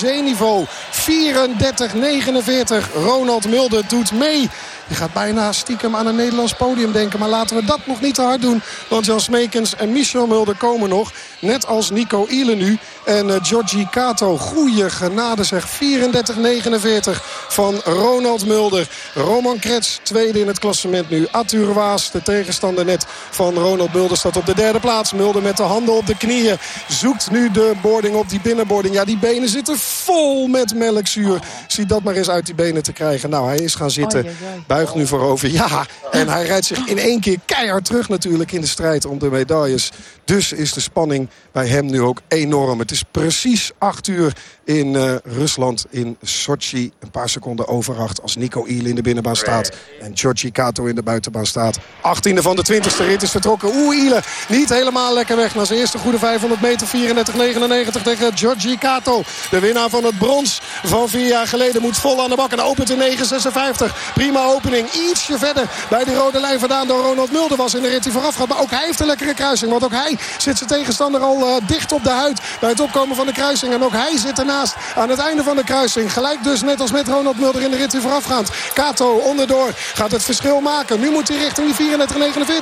zeeniveau. 34-49. Ronald Mulder doet mee. Je gaat bijna stiekem aan een Nederlands podium denken. Maar laten we dat nog niet te hard doen. Want Jan Smekens en Michel Mulder komen nog. Net als Nico Ile nu. En uh, Georgie Kato. Goeie genade zeg. 34-49 van Ronald Mulder. Roman Krets tweede in het klassement nu. Arthur Waas, de tegenstander net van Ronald Mulder, staat op de derde plaats. Mulder met de handen op de knieën. Zoekt nu de boarding op die binnenboarding. Ja, die benen zitten vol met melkzuur. Zie dat maar eens uit die benen te krijgen. Nou, hij is gaan zitten. Buigt nu voorover. Ja, en hij rijdt zich in één keer keihard terug natuurlijk in de strijd om de medailles. Dus is de spanning bij hem nu ook enorm. Het is precies acht uur in uh, Rusland, in Sochi. Een paar seconden over acht als Nico Ile in de binnenbaan staat. En Georgi Kato in de buitenbaan staat. 18e van de 20ste rit is vertrokken. Oeh, Ile niet helemaal lekker weg. Na zijn eerste goede 500 meter 34-99 tegen Georgi Kato. De winnaar van het brons van vier jaar geleden moet vol aan de bak. En opent in 9.56. Prima opening. Ietsje verder bij de rode lijn vandaan door Ronald Mulder was in de rit die vooraf gaat. Maar ook hij heeft een lekkere kruising. Want ook hij zit zijn tegenstander al uh, dicht op de huid bij het opkomen van de kruising. En ook hij zit ernaast aan het einde van de kruising. Gelijk dus net als met Ronald Mulder in de rit die voorafgaand. Kato onderdoor gaat het verschil maken. Nu moet hij richting die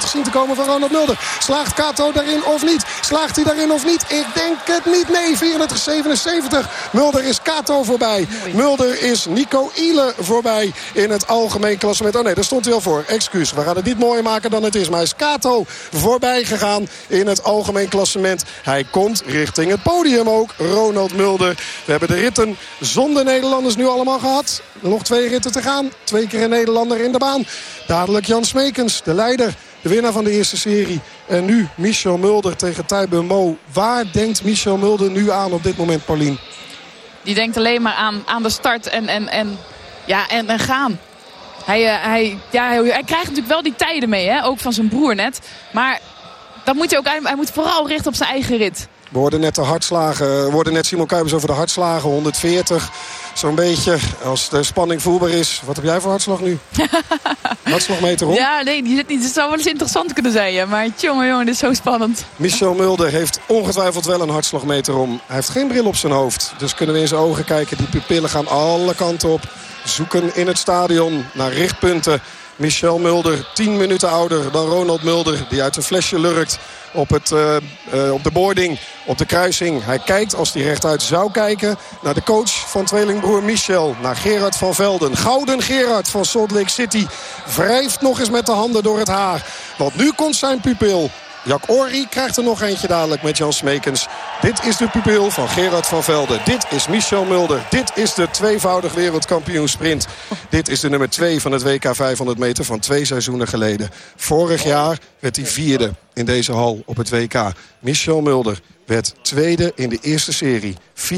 34-49 zien te komen van Ronald Mulder. Slaagt Kato daarin of niet? Slaagt hij daarin of niet? Ik denk het niet. Nee, 34-77. Mulder is Kato voorbij. Mulder is Nico Ile voorbij in het algemeen klassement. Oh nee, daar stond hij al voor. Excuus. We gaan het niet mooier maken dan het is. Maar hij is Kato voorbij gegaan in het algemeen klassement. Hij komt richting het podium ook. Ronald Mulder. We hebben de ritten zonder Nederlanders nu allemaal gehad. Nog twee ritten te gaan. Twee keer een Nederlander in de baan. Dadelijk Jan Smekens, de leider. De winnaar van de eerste serie. En nu Michel Mulder tegen Tijbe Mo. Waar denkt Michel Mulder nu aan op dit moment, Paulien? Die denkt alleen maar aan, aan de start en, en, en, ja, en, en gaan. Hij, uh, hij, ja, hij, krijgt natuurlijk wel die tijden mee, hè? ook van zijn broer net. Maar dat moet hij, ook, hij moet vooral richten op zijn eigen rit. We hoorden net de hartslagen, we hoorden net Simon Kuipers over de hartslagen. 140, zo'n beetje. Als de spanning voelbaar is. Wat heb jij voor hartslag nu? Hartslagmeter op? Ja, nee, die zit niet. Het zou wel eens interessant kunnen zijn. Maar jongen, jongen, dit is zo spannend. Michel Mulder heeft ongetwijfeld wel een hartslagmeter om. Hij heeft geen bril op zijn hoofd. Dus kunnen we in zijn ogen kijken. Die pupillen gaan alle kanten op. Zoeken in het stadion naar richtpunten. Michel Mulder, 10 minuten ouder dan Ronald Mulder. Die uit een flesje lurkt op, het, uh, uh, op de boarding, op de kruising. Hij kijkt, als hij rechtuit zou kijken, naar de coach van tweelingbroer Michel. Naar Gerard van Velden. Gouden Gerard van Salt Lake City. Wrijft nog eens met de handen door het haar. Want nu komt zijn pupil. Jack Ori krijgt er nog eentje dadelijk met Jan Smekens. Dit is de pupil van Gerard van Velde. Dit is Michel Mulder. Dit is de tweevoudig wereldkampioen sprint. Dit is de nummer 2 van het WK 500 meter van twee seizoenen geleden. Vorig jaar werd hij vierde in deze hal op het WK. Michel Mulder werd tweede in de eerste serie. 34-63.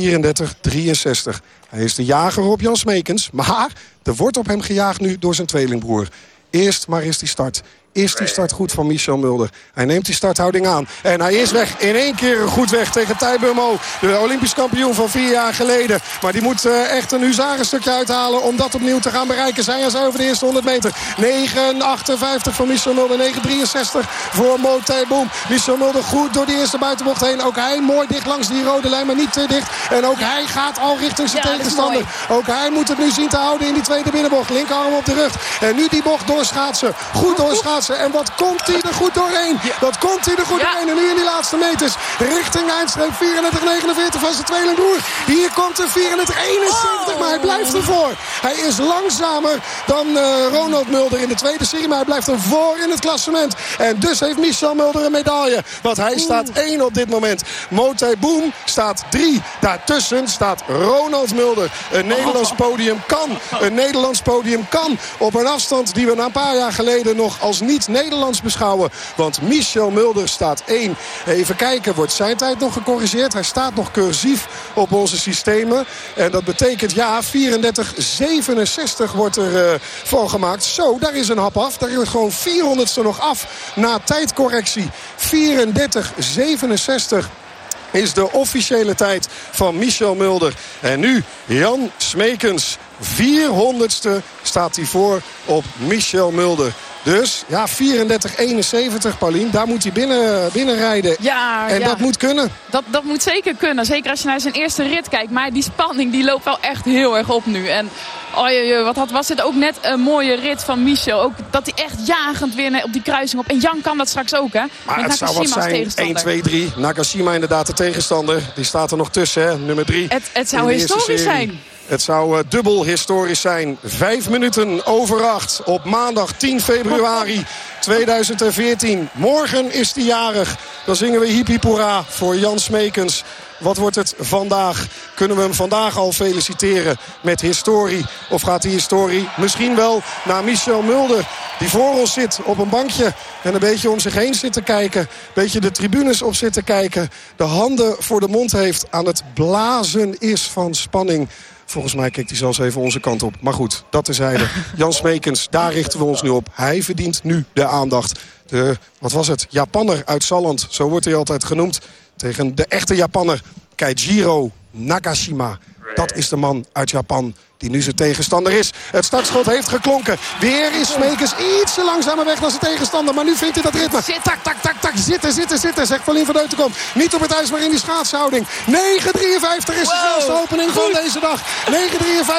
Hij is de jager op Jan Smekens. Maar er wordt op hem gejaagd nu door zijn tweelingbroer. Eerst maar is die start. Is die start goed van Michel Mulder. Hij neemt die starthouding aan. En hij is weg. In één keer goed weg tegen Thijbe Mo. De Olympisch kampioen van vier jaar geleden. Maar die moet uh, echt een huzarenstukje uithalen om dat opnieuw te gaan bereiken. Zij is over de eerste 100 meter. 9,58 van Michel Mulder. 9,63 voor Mo Boom. Michel Mulder goed door die eerste buitenbocht heen. Ook hij mooi dicht langs die rode lijn, maar niet te dicht. En ook hij gaat al richting zijn ja, tegenstander. Ook hij moet het nu zien te houden in die tweede binnenbocht. Linkerarm op de rug. En nu die bocht doorschaatsen. Goed doorschaatsen. En wat komt hij er goed doorheen? Dat komt hij er goed ja. doorheen. En nu in die laatste meters richting eindstreep 34-49 van zijn tweelingbroer. Hier komt er 34-71, oh. maar hij blijft ervoor. Hij is langzamer dan uh, Ronald Mulder in de tweede serie. Maar hij blijft er voor in het klassement. En dus heeft Michel Mulder een medaille. Want hij staat 1 op dit moment. Mote Boom staat 3. Daartussen staat Ronald Mulder. Een Nederlands podium kan. Een Nederlands podium kan. Op een afstand die we na een paar jaar geleden nog als niet Nederlands beschouwen. Want Michel Mulder staat 1. Even kijken, wordt zijn tijd nog gecorrigeerd? Hij staat nog cursief op onze systemen. En dat betekent, ja, 34-67 wordt er uh, van gemaakt. Zo, daar is een hap af. Daar wordt gewoon 400ste nog af na tijdcorrectie. 34-67 is de officiële tijd van Michel Mulder. En nu Jan Smekens. 400ste staat hij voor op Michel Mulder. Dus ja, 34-71, Paulien. Daar moet hij binnen, binnen rijden. Ja, en dat moet kunnen. Dat, dat moet zeker kunnen. Zeker als je naar zijn eerste rit kijkt. Maar die spanning die loopt wel echt heel erg op nu. En oh, wat had, was dit ook net een mooie rit van Michel. Ook dat hij echt jagend weer op die kruising op. En Jan kan dat straks ook, hè? Maar het zou wat zijn. 1, 2, 3. Nakashima inderdaad de tegenstander. Die staat er nog tussen, hè? nummer 3. Het, het zou historisch zijn. Het zou uh, dubbel historisch zijn. Vijf minuten over acht op maandag 10 februari 2014. Morgen is hij jarig. Dan zingen we Hippie voor Jan Smekens. Wat wordt het vandaag? Kunnen we hem vandaag al feliciteren met historie? Of gaat die historie misschien wel naar Michel Mulder... die voor ons zit op een bankje en een beetje om zich heen zit te kijken. Een beetje de tribunes op zit te kijken. De handen voor de mond heeft aan het blazen is van spanning. Volgens mij kijkt hij zelfs even onze kant op. Maar goed, dat terzijde. Jan Smekens, daar richten we ons nu op. Hij verdient nu de aandacht. De, wat was het? Japanner uit Salland, zo wordt hij altijd genoemd. Tegen de echte Japanner, Keijiro Nagashima. Dat is de man uit Japan die nu zijn tegenstander is. Het startschot heeft geklonken. Weer is Smekers iets langzamer weg dan zijn tegenstander. Maar nu vindt hij dat ritme. Tak, tak, tak, tak. Zitten, zitten, zitten. Zegt Paulien van Deutenkom. Niet op het ijs, maar in die schaatshouding. 9.53 is de snelste opening van deze dag. 9.53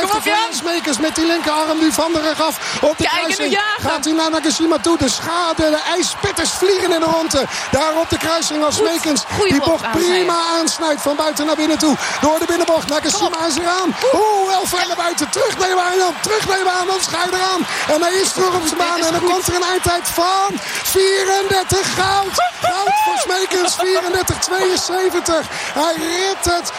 van Smekers met die linkerarm nu van de rug af. Op de kruising gaat hij naar Nagashima toe. De schade, de ijspitters vliegen in de ronde. Daar op de kruising als Smekens. Die bocht prima aansnijdt van buiten naar binnen toe. Door de binnenbocht. Nagashima is eraan. Oeh, wel verder buiten buiten. Terugnemen aan Jan. Terugnemen aan je eraan. En hij is terug op zijn baan. En dan komt er een eindtijd van 34 goud. Goud voor Smekens. 34-72. Hij rit het. 34-72.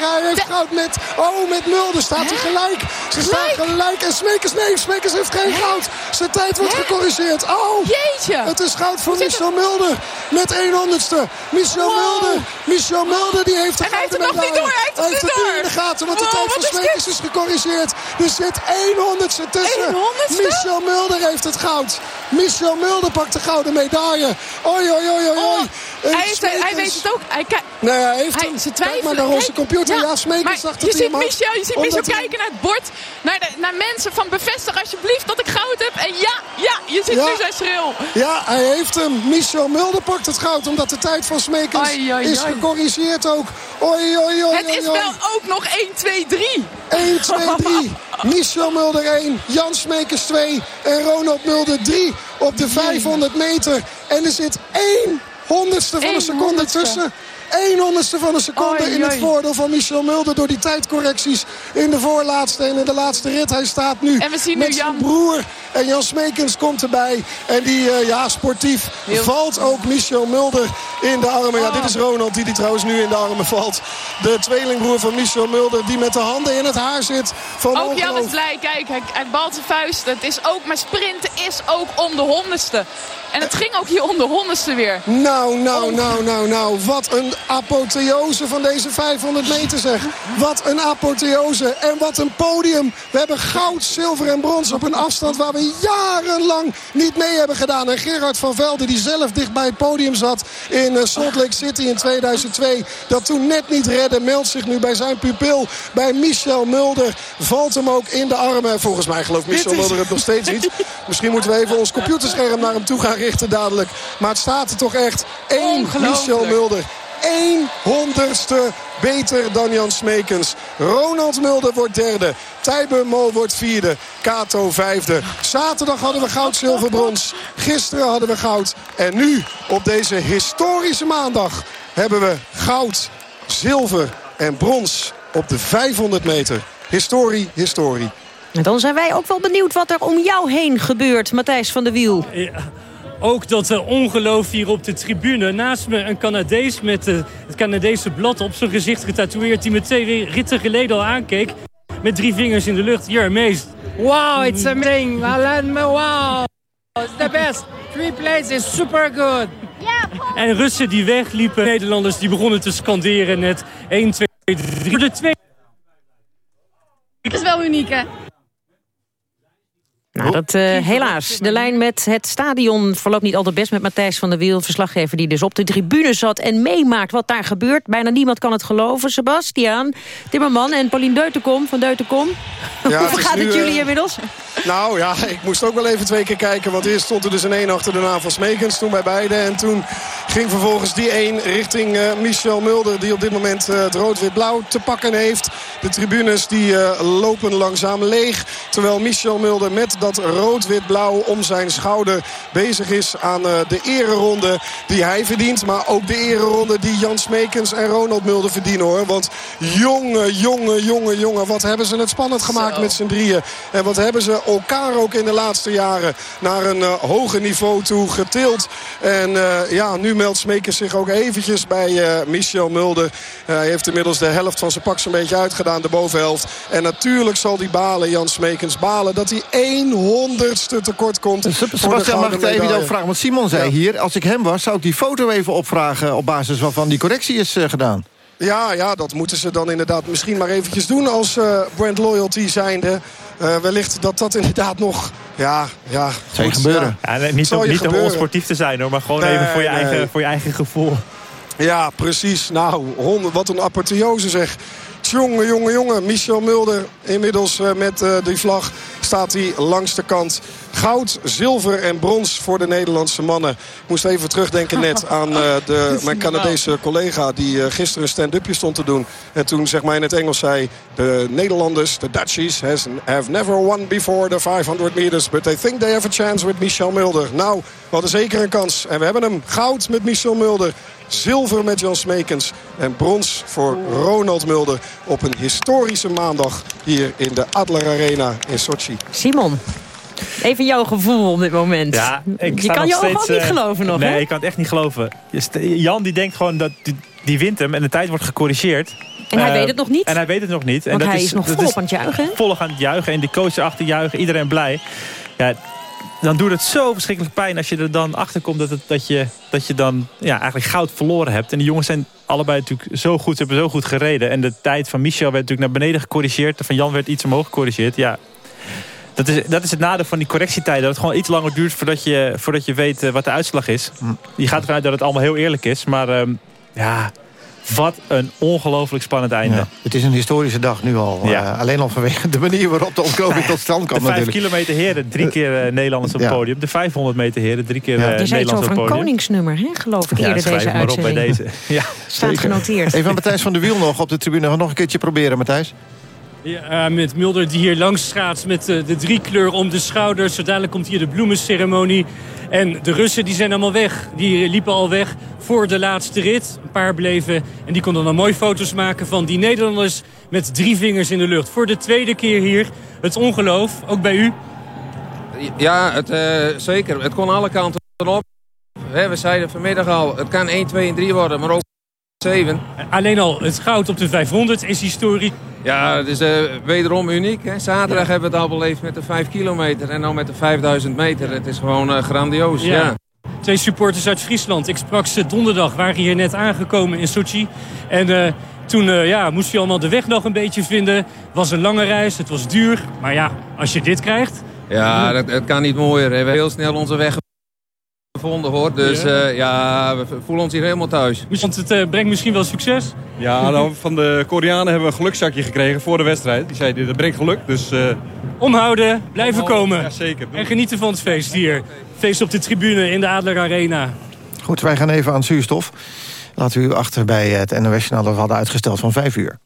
Hij heeft goud met... Oh, met Mulder staat hij gelijk. Ze staan gelijk. En Smekens, nee, Smekens heeft geen goud. Zijn tijd wordt gecorrigeerd. Oh, Jeetje. Het is goud voor Michel Mulder. Met 1 honderdste. Michel Mulder. Michel Mulder die heeft de gouden medaille. Hij heeft het nog niet door. Hij heeft het niet door. in de gaten. Want de tijd van Smekers is gecorrigeerd. Er zit 100ste tussen. Michel Mulder heeft het goud. Michel Mulder pakt de gouden medaille. Oi, oi, oi, oi. Oh, hij, hij, weet het ook. Hij, nee, hij heeft hij, ze Kijk maar naar onze computer. Ja, ja Smekers dacht je ziet Michel, je ziet Michel kijken naar het bord. Naar, de, naar mensen van bevestig alsjeblieft dat ik goud heb. En ja, ja, je ziet nu zijn schreeuw. Ja, hij heeft hem. Michel Mulder pakt het goud. Omdat de tijd van Smekers is gecorrigeerd ook. Oi, oi, oi, het is wel ook nog 1, 2, 3. 1, 2, 3. Michel Mulder 1, Jan Smekers 2 en Ronald Mulder 3 op de 500 meter. En er zit 1 honderdste van een seconde tussen. 1 honderdste van een seconde in het voordeel van Michel Mulder... door die tijdcorrecties in de voorlaatste en in de laatste rit. Hij staat nu en we zien nu met zijn broer. En Jan Smekens komt erbij. En die, uh, ja, sportief valt ook Michel Mulder in de armen. Ja, dit is Ronald die die trouwens nu in de armen valt. De tweelingbroer van Michel Mulder die met de handen in het haar zit. Van ook Jan is blij. Kijk, hij, hij balt zijn vuist. Het is ook, maar sprinten is ook om de honderdste. En het ging ook hier om de honderdste weer. Nou, nou, nou, nou, nou. Wat een apotheose van deze 500 meter zeg. Wat een apotheose. En wat een podium. We hebben goud, zilver en brons op een afstand waar we jarenlang niet mee hebben gedaan. En Gerard van Velde, die zelf dicht bij het podium zat in eh, Salt Lake City in 2002. Dat toen net niet redde, meldt zich nu bij zijn pupil. Bij Michel Mulder. Valt hem ook in de armen. Volgens mij gelooft Michel Mulder het nog steeds niet. Misschien moeten we even ons computerscherm naar hem toe gaan richten dadelijk. Maar het staat er toch echt. één Michel Mulder. 100ste beter dan Jan Smekens. Ronald Mulder wordt derde. Tijbe Mol wordt vierde. Kato vijfde. Zaterdag hadden we goud, zilver, brons. Gisteren hadden we goud. En nu, op deze historische maandag, hebben we goud, zilver en brons op de 500 meter. Historie, historie. En dan zijn wij ook wel benieuwd wat er om jou heen gebeurt, Matthijs van der Wiel. Ja. Ook dat uh, ongeloof hier op de tribune. Naast me een Canadees met uh, het Canadese blad op zijn gezicht getatoeëerd... die me twee ritten geleden al aankeek. Met drie vingers in de lucht. You're amazed. Wow, it's amazing. Wow. It's the best. Three places, super good. En Russen die wegliepen. Nederlanders die begonnen te scanderen net. 1, 2, 3. De twee... Het is wel uniek, hè? Nou, dat uh, helaas. De lijn met het stadion verloopt niet altijd best met Matthijs van der Wiel. Verslaggever die dus op de tribune zat en meemaakt wat daar gebeurt. Bijna niemand kan het geloven. Sebastiaan, Timmerman en Paulien Deutenkom van Deutenkom. Ja, Hoe gaat het, jullie uh, inmiddels? Nou ja, ik moest ook wel even twee keer kijken. Want eerst stond er dus een 1 achter de naam van Smekens. Toen bij beide. En toen ging vervolgens die 1 richting uh, Michel Mulder. Die op dit moment uh, het rood-wit-blauw te pakken heeft. De tribunes die uh, lopen langzaam leeg. Terwijl Michel Mulder met dat rood-wit-blauw om zijn schouder bezig is aan de ereronde die hij verdient. Maar ook de ereronde die Jan Smekens en Ronald Mulder verdienen hoor. Want jongen, jongen, jongen, jongen. Wat hebben ze het spannend gemaakt Zo. met z'n drieën. En wat hebben ze elkaar ook in de laatste jaren naar een uh, hoger niveau toe getild. En uh, ja, nu meldt Smekers zich ook eventjes bij uh, Michel Mulder. hij heeft inmiddels de helft van zijn pak zo'n beetje uitgedaan, de bovenhelft. En natuurlijk zal die balen, Jan Smekens, balen dat hij 100ste tekort komt. Sebastian, mag ik even ook vragen? Want Simon zei ja. hier, als ik hem was, zou ik die foto even opvragen... op basis waarvan die correctie is gedaan. Ja, ja, dat moeten ze dan inderdaad misschien maar eventjes doen als uh, brand loyalty zijnde. Uh, wellicht dat dat inderdaad nog... Ja, ja. Zou je gebeuren. Ja. Ja, niet om, niet om onsportief te zijn hoor, maar gewoon nee, even voor je, nee. eigen, voor je eigen gevoel. Ja, precies. Nou, honderd, wat een apotheose zeg. Jongen, jongen, jongen. Michel Mulder inmiddels uh, met uh, die vlag staat hij langs de kant. Goud, zilver en brons voor de Nederlandse mannen. Ik moest even terugdenken net aan uh, de, mijn Canadese collega... die gisteren een stand-upje stond te doen. En toen zeg maar in het Engels zei... de Nederlanders, de Dutchies, has, have never won before the 500 meters... but they think they have a chance with Michel Mulder. Nou, we hadden zeker een kans. En we hebben hem. Goud met Michel Mulder. Zilver met Jan Smekens. En brons voor Ronald Mulder op een historische maandag... hier in de Adler Arena in Sochi. Simon. Even jouw gevoel op dit moment. Ja, ik je kan je steeds, ook niet uh, geloven nog, Nee, hè? ik kan het echt niet geloven. Jan die denkt gewoon dat die, die wint hem en de tijd wordt gecorrigeerd. En hij uh, weet het nog niet? En hij weet het nog niet. Want en dat hij is, is nog volop aan het juichen. Volop aan het juichen en die coach erachter juichen. Iedereen blij. Ja, dan doet het zo verschrikkelijk pijn als je er dan achter komt dat, het, dat, je, dat je dan ja, eigenlijk goud verloren hebt. En die jongens zijn allebei natuurlijk zo goed, ze hebben zo goed gereden. En de tijd van Michel werd natuurlijk naar beneden gecorrigeerd. Van Jan werd iets omhoog gecorrigeerd. Ja, dat is, dat is het nadeel van die correctietijden. Dat het gewoon iets langer duurt voordat je, voordat je weet uh, wat de uitslag is. Je gaat ervan uit dat het allemaal heel eerlijk is. Maar um, ja, wat een ongelooflijk spannend einde. Ja, het is een historische dag nu al. Ja. Uh, alleen al vanwege de manier waarop de ontknoping ja, tot stand kwam. De vijf natuurlijk. kilometer heren, drie keer uh, Nederlanders op het podium. De 500 meter heren, drie keer uh, Je zei iets Nederlanders over op een het podium. koningsnummer, hè, geloof ik, eerder deze maar op bij uitzending. deze. Ja. Staat Zeker. genoteerd. Even aan Matthijs van der Wiel nog op de tribune. Nog een keertje proberen, Matthijs. Ja, met Mulder die hier langs gaat met de, de drie kleur om de schouders. Zo dadelijk komt hier de bloemenceremonie. En de Russen die zijn allemaal weg. Die liepen al weg voor de laatste rit. Een paar bleven en die konden dan mooi foto's maken van die Nederlanders met drie vingers in de lucht. Voor de tweede keer hier. Het ongeloof, ook bij u. Ja, het, uh, zeker. Het kon alle kanten op. We zeiden vanmiddag al, het kan 1, 2 en 3 worden, maar ook 7. Alleen al het goud op de 500 is historiek. Ja, het is uh, wederom uniek. Hè. Zaterdag ja. hebben we het al beleefd met de 5 kilometer en nu met de 5000 meter. Het is gewoon uh, grandioos. Ja. ja. Twee supporters uit Friesland. Ik sprak ze donderdag, waren hier net aangekomen in Sochi. En uh, toen ja, moest je allemaal de weg nog een beetje vinden. Het was een lange reis, het was duur. Maar ja, als je dit krijgt... Ja, dat, het kan niet mooier. We hebben heel snel onze weg gevonden hoor. Dus ja. Uh, ja, we voelen ons hier helemaal thuis. Want het uh, brengt misschien wel succes? Ja, nou, van de Koreanen hebben we een gelukzakje gekregen voor de wedstrijd. Die zei, dat brengt geluk, dus... Uh... Omhouden, blijven Omhouden, komen. Ja, zeker. En genieten van het feest hier. Feest op de tribune in de Adler Arena. Goed, wij gaan even aan zuurstof. Laten we u achter bij het NOS-journaal dat we hadden uitgesteld van 5 uur.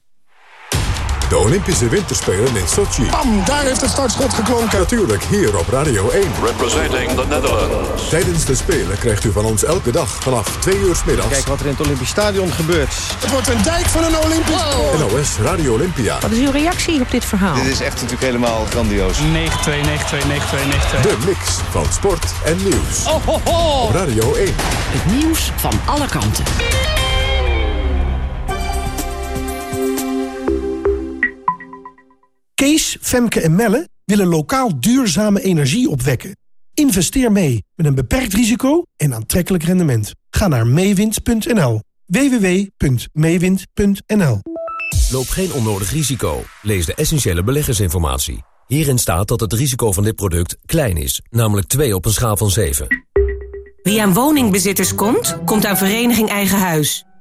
De Olympische Winterspelen in Sochi. Bam, daar heeft het startschot geklonken. Natuurlijk hier op Radio 1. Representing the Netherlands. Tijdens de Spelen krijgt u van ons elke dag vanaf 2 uur s middags. Kijk wat er in het Olympisch Stadion gebeurt. Het wordt een dijk van een Olympisch... Wow. NOS Radio Olympia. Wat is uw reactie op dit verhaal? Dit is echt natuurlijk helemaal grandioos. 9-2, 9-2, 9-2, 9-2. De mix van sport en nieuws. Oh, ho, ho. Op Radio 1. Het nieuws van alle kanten. Kees, Femke en Melle willen lokaal duurzame energie opwekken. Investeer mee met een beperkt risico en aantrekkelijk rendement. Ga naar meewind.nl. www.meewind.nl Loop geen onnodig risico. Lees de essentiële beleggersinformatie. Hierin staat dat het risico van dit product klein is, namelijk 2 op een schaal van 7. Wie aan woningbezitters komt, komt aan Vereniging Eigen Huis.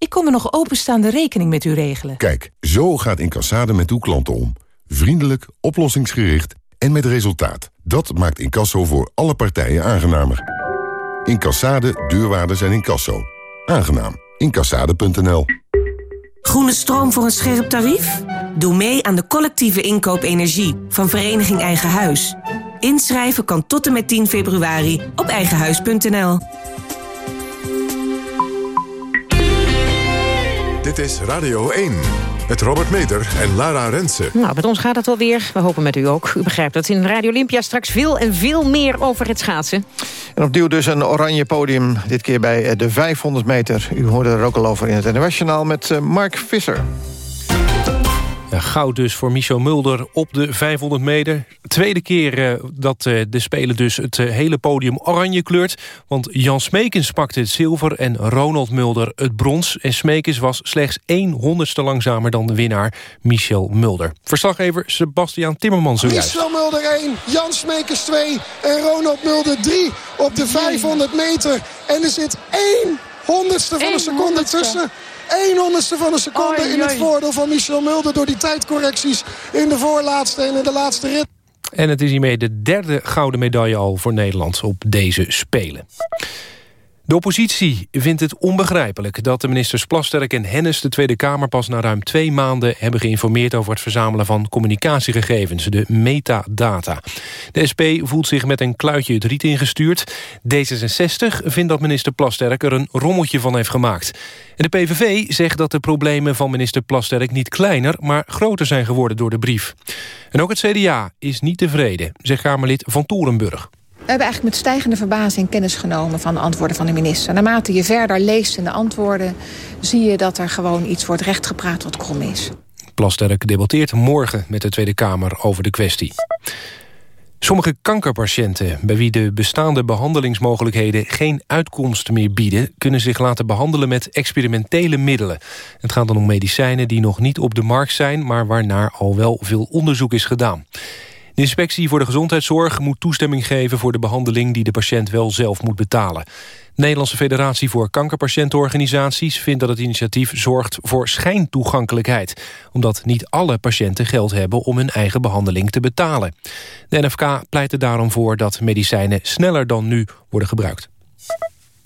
Ik kom een nog openstaande rekening met u regelen. Kijk, zo gaat Incassade met uw klanten om. Vriendelijk, oplossingsgericht en met resultaat. Dat maakt Incasso voor alle partijen aangenamer. Incassade, deurwaarders en incasso. Aangenaam. Incassade.nl Groene stroom voor een scherp tarief? Doe mee aan de collectieve inkoop energie van Vereniging Eigen Huis. Inschrijven kan tot en met 10 februari op eigenhuis.nl. Dit is Radio 1. Met Robert Meter en Lara Rensen. Nou, met ons gaat het wel weer. We hopen met u ook. U begrijpt dat in Radio Olympia straks veel en veel meer over het schaatsen. En opnieuw dus een oranje podium. Dit keer bij de 500 meter. U hoorde er ook al over in het internationaal met eh, Mark Visser. Goud dus voor Michel Mulder op de 500 meter. Tweede keer uh, dat uh, de Spelen dus het uh, hele podium oranje kleurt. Want Jan Smekens pakte het zilver en Ronald Mulder het brons. En Smekens was slechts 1 honderdste langzamer dan de winnaar Michel Mulder. Verslaggever Sebastiaan Timmerman zojuist. Michel Mulder 1, Jan Smekens 2 en Ronald Mulder 3 op de 500 meter. En er zit 1 honderdste van een seconde tussen. 1 honderdste van een seconde in het voordeel van Michel Mulder... door die tijdcorrecties in de voorlaatste en in de laatste rit. En het is hiermee de derde gouden medaille al voor Nederland op deze Spelen. De oppositie vindt het onbegrijpelijk dat de ministers Plasterk en Hennis... de Tweede Kamer pas na ruim twee maanden hebben geïnformeerd... over het verzamelen van communicatiegegevens, de metadata. De SP voelt zich met een kluitje het riet ingestuurd. D66 vindt dat minister Plasterk er een rommeltje van heeft gemaakt. En de PVV zegt dat de problemen van minister Plasterk niet kleiner... maar groter zijn geworden door de brief. En ook het CDA is niet tevreden, zegt Kamerlid Van Torenburg. We hebben eigenlijk met stijgende verbazing kennis genomen van de antwoorden van de minister. Naarmate je verder leest in de antwoorden... zie je dat er gewoon iets wordt rechtgepraat wat krom is. Plasterk debatteert morgen met de Tweede Kamer over de kwestie. Sommige kankerpatiënten, bij wie de bestaande behandelingsmogelijkheden geen uitkomst meer bieden, kunnen zich laten behandelen met experimentele middelen. Het gaat dan om medicijnen die nog niet op de markt zijn, maar waarnaar al wel veel onderzoek is gedaan. De inspectie voor de gezondheidszorg moet toestemming geven voor de behandeling die de patiënt wel zelf moet betalen. De Nederlandse Federatie voor Kankerpatiëntenorganisaties vindt dat het initiatief zorgt voor schijntoegankelijkheid. Omdat niet alle patiënten geld hebben om hun eigen behandeling te betalen. De NFK pleit er daarom voor dat medicijnen sneller dan nu worden gebruikt.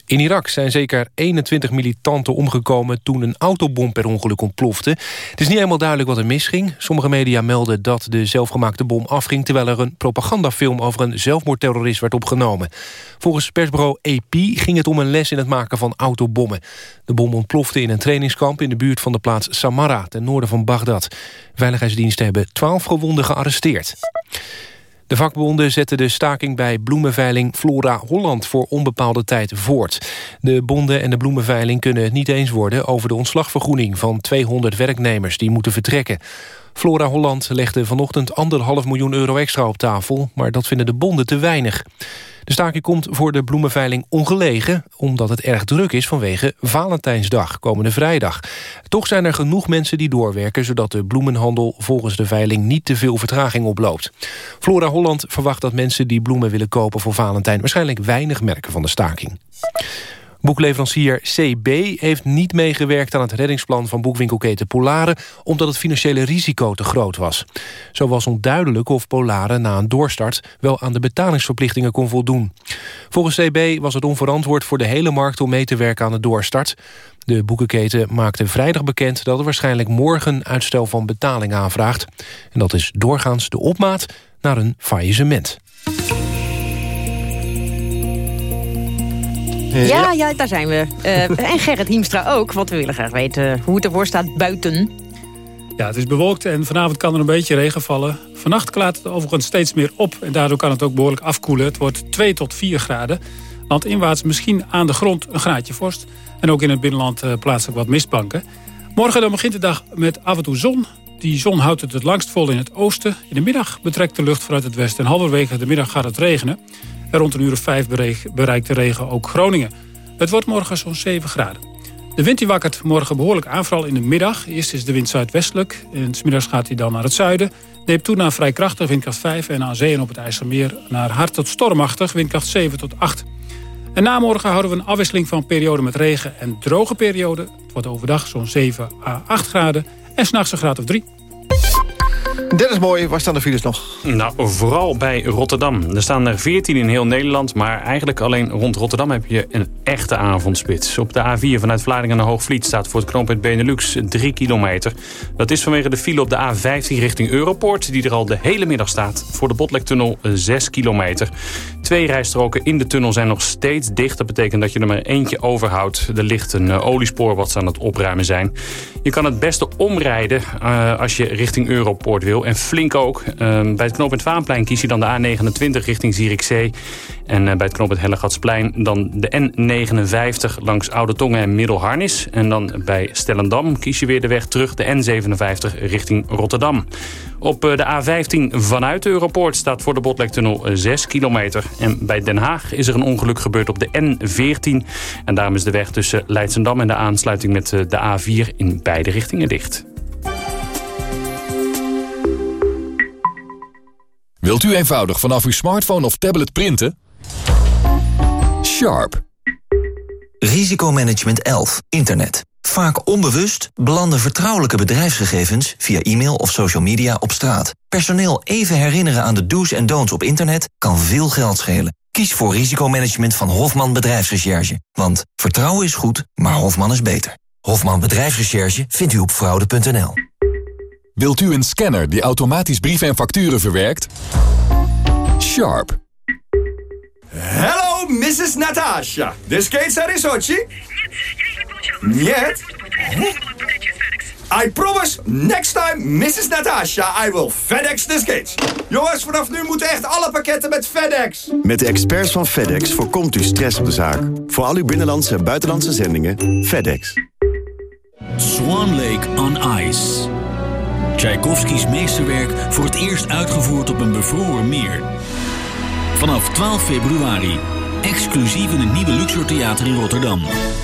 In Irak zijn zeker 21 militanten omgekomen toen een autobom per ongeluk ontplofte. Het is niet helemaal duidelijk wat er misging. Sommige media melden dat de zelfgemaakte bom afging... terwijl er een propagandafilm over een zelfmoordterrorist werd opgenomen. Volgens persbureau AP ging het om een les in het maken van autobommen. De bom ontplofte in een trainingskamp in de buurt van de plaats Samarra... ten noorden van Bagdad. Veiligheidsdiensten hebben 12 gewonden gearresteerd. De vakbonden zetten de staking bij bloemenveiling Flora Holland voor onbepaalde tijd voort. De bonden en de bloemenveiling kunnen het niet eens worden over de ontslagvergoeding van 200 werknemers die moeten vertrekken. Flora Holland legde vanochtend anderhalf miljoen euro extra op tafel, maar dat vinden de bonden te weinig. De staking komt voor de bloemenveiling ongelegen... omdat het erg druk is vanwege Valentijnsdag, komende vrijdag. Toch zijn er genoeg mensen die doorwerken... zodat de bloemenhandel volgens de veiling niet te veel vertraging oploopt. Flora Holland verwacht dat mensen die bloemen willen kopen voor Valentijn... waarschijnlijk weinig merken van de staking. Boekleverancier CB heeft niet meegewerkt aan het reddingsplan van boekwinkelketen Polaren... omdat het financiële risico te groot was. Zo was onduidelijk of Polaren na een doorstart wel aan de betalingsverplichtingen kon voldoen. Volgens CB was het onverantwoord voor de hele markt om mee te werken aan de doorstart. De boekenketen maakte vrijdag bekend dat er waarschijnlijk morgen uitstel van betaling aanvraagt. En dat is doorgaans de opmaat naar een faillissement. Ja, ja, daar zijn we. Uh, en Gerrit Hiemstra ook, want we willen graag weten hoe het ervoor staat buiten. Ja, het is bewolkt en vanavond kan er een beetje regen vallen. Vannacht klaart het overigens steeds meer op en daardoor kan het ook behoorlijk afkoelen. Het wordt 2 tot 4 graden. Landinwaarts misschien aan de grond een graadje vorst. En ook in het binnenland uh, plaatselijk wat mistbanken. Morgen dan begint de dag met af en toe zon. Die zon houdt het het langst vol in het oosten. In de middag betrekt de lucht vanuit het westen. En halverwege de middag gaat het regenen. Rond een uur of vijf bereikt de regen ook Groningen. Het wordt morgen zo'n 7 graden. De wind die wakkert morgen behoorlijk aan, vooral in de middag. Eerst is de wind zuidwestelijk. En smiddags gaat hij dan naar het zuiden. Neemt toe naar vrij krachtig, windkracht 5. En aan zee en op het IJsselmeer naar hard tot stormachtig, windkracht 7 tot 8. En na morgen houden we een afwisseling van perioden met regen en droge perioden. Het wordt overdag zo'n 7 à 8 graden en s'nachts een graad of 3. Dennis Mooi, waar staan de files nog? Nou, vooral bij Rotterdam. Er staan er 14 in heel Nederland, maar eigenlijk alleen rond Rotterdam heb je een echte avondspits. Op de A4 vanuit Vlaardingen naar Hoogvliet staat voor het knooppunt Benelux 3 kilometer. Dat is vanwege de file op de A15 richting Europoort, die er al de hele middag staat. Voor de Botlektunnel 6 kilometer. Twee rijstroken in de tunnel zijn nog steeds dicht. Dat betekent dat je er maar eentje overhoudt. Er ligt een eh, oliespoor wat ze aan het opruimen zijn. Je kan het beste omrijden uh, als je richting Europoort wil. En flink ook. Uh, bij het knooppunt Vaanplein kies je dan de A29 richting Zierikzee. En uh, bij het knooppunt Hellegatsplein dan de N59 langs Oude Tongen en Middelharnis. En dan bij Stellendam kies je weer de weg terug de N57 richting Rotterdam. Op uh, de A15 vanuit de Europoort staat voor de Botlektunnel 6 kilometer. En bij Den Haag is er een ongeluk gebeurd op de N14. En daarom is de weg tussen Leidsendam en de aansluiting met de A4 in beide richtingen dicht. Wilt u eenvoudig vanaf uw smartphone of tablet printen? Sharp. Risicomanagement 11. Internet. Vaak onbewust belanden vertrouwelijke bedrijfsgegevens via e-mail of social media op straat. Personeel even herinneren aan de do's en don'ts op internet kan veel geld schelen. Kies voor risicomanagement van Hofman Bedrijfsrecherche. Want vertrouwen is goed, maar Hofman is beter. Hofman Bedrijfsrecherche vindt u op fraude.nl. Wilt u een scanner die automatisch brieven en facturen verwerkt? Sharp. Hello, Mrs. Natasha. The skates are in Sochi? Нет. I promise, next time, Mrs. Natasha, I will FedEx the skates. Jongens, vanaf nu moeten echt alle pakketten met FedEx. Met de experts van FedEx voorkomt u stress op de zaak. Voor al uw binnenlandse en buitenlandse zendingen, FedEx. Swan Lake on Ice. Tchaikovskis meesterwerk voor het eerst uitgevoerd op een bevroren meer. Vanaf 12 februari. Exclusief in het nieuwe Luxor Theater in Rotterdam.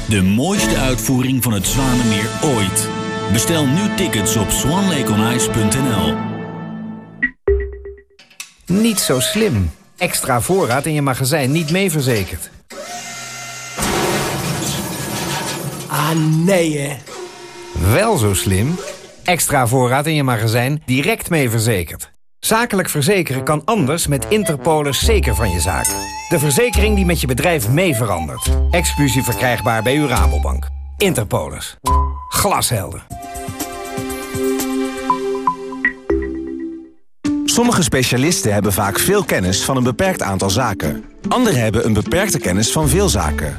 De mooiste uitvoering van het Zwanenmeer ooit. Bestel nu tickets op swanlakeonice.nl. Niet zo slim. Extra voorraad in je magazijn niet mee verzekerd. Ah, nee hè. Wel zo slim. Extra voorraad in je magazijn direct mee verzekerd. Zakelijk verzekeren kan anders met Interpolis zeker van je zaak. De verzekering die met je bedrijf mee verandert. Exclusief verkrijgbaar bij uw Rabobank. Interpolis. Glashelder. Sommige specialisten hebben vaak veel kennis van een beperkt aantal zaken. Anderen hebben een beperkte kennis van veel zaken.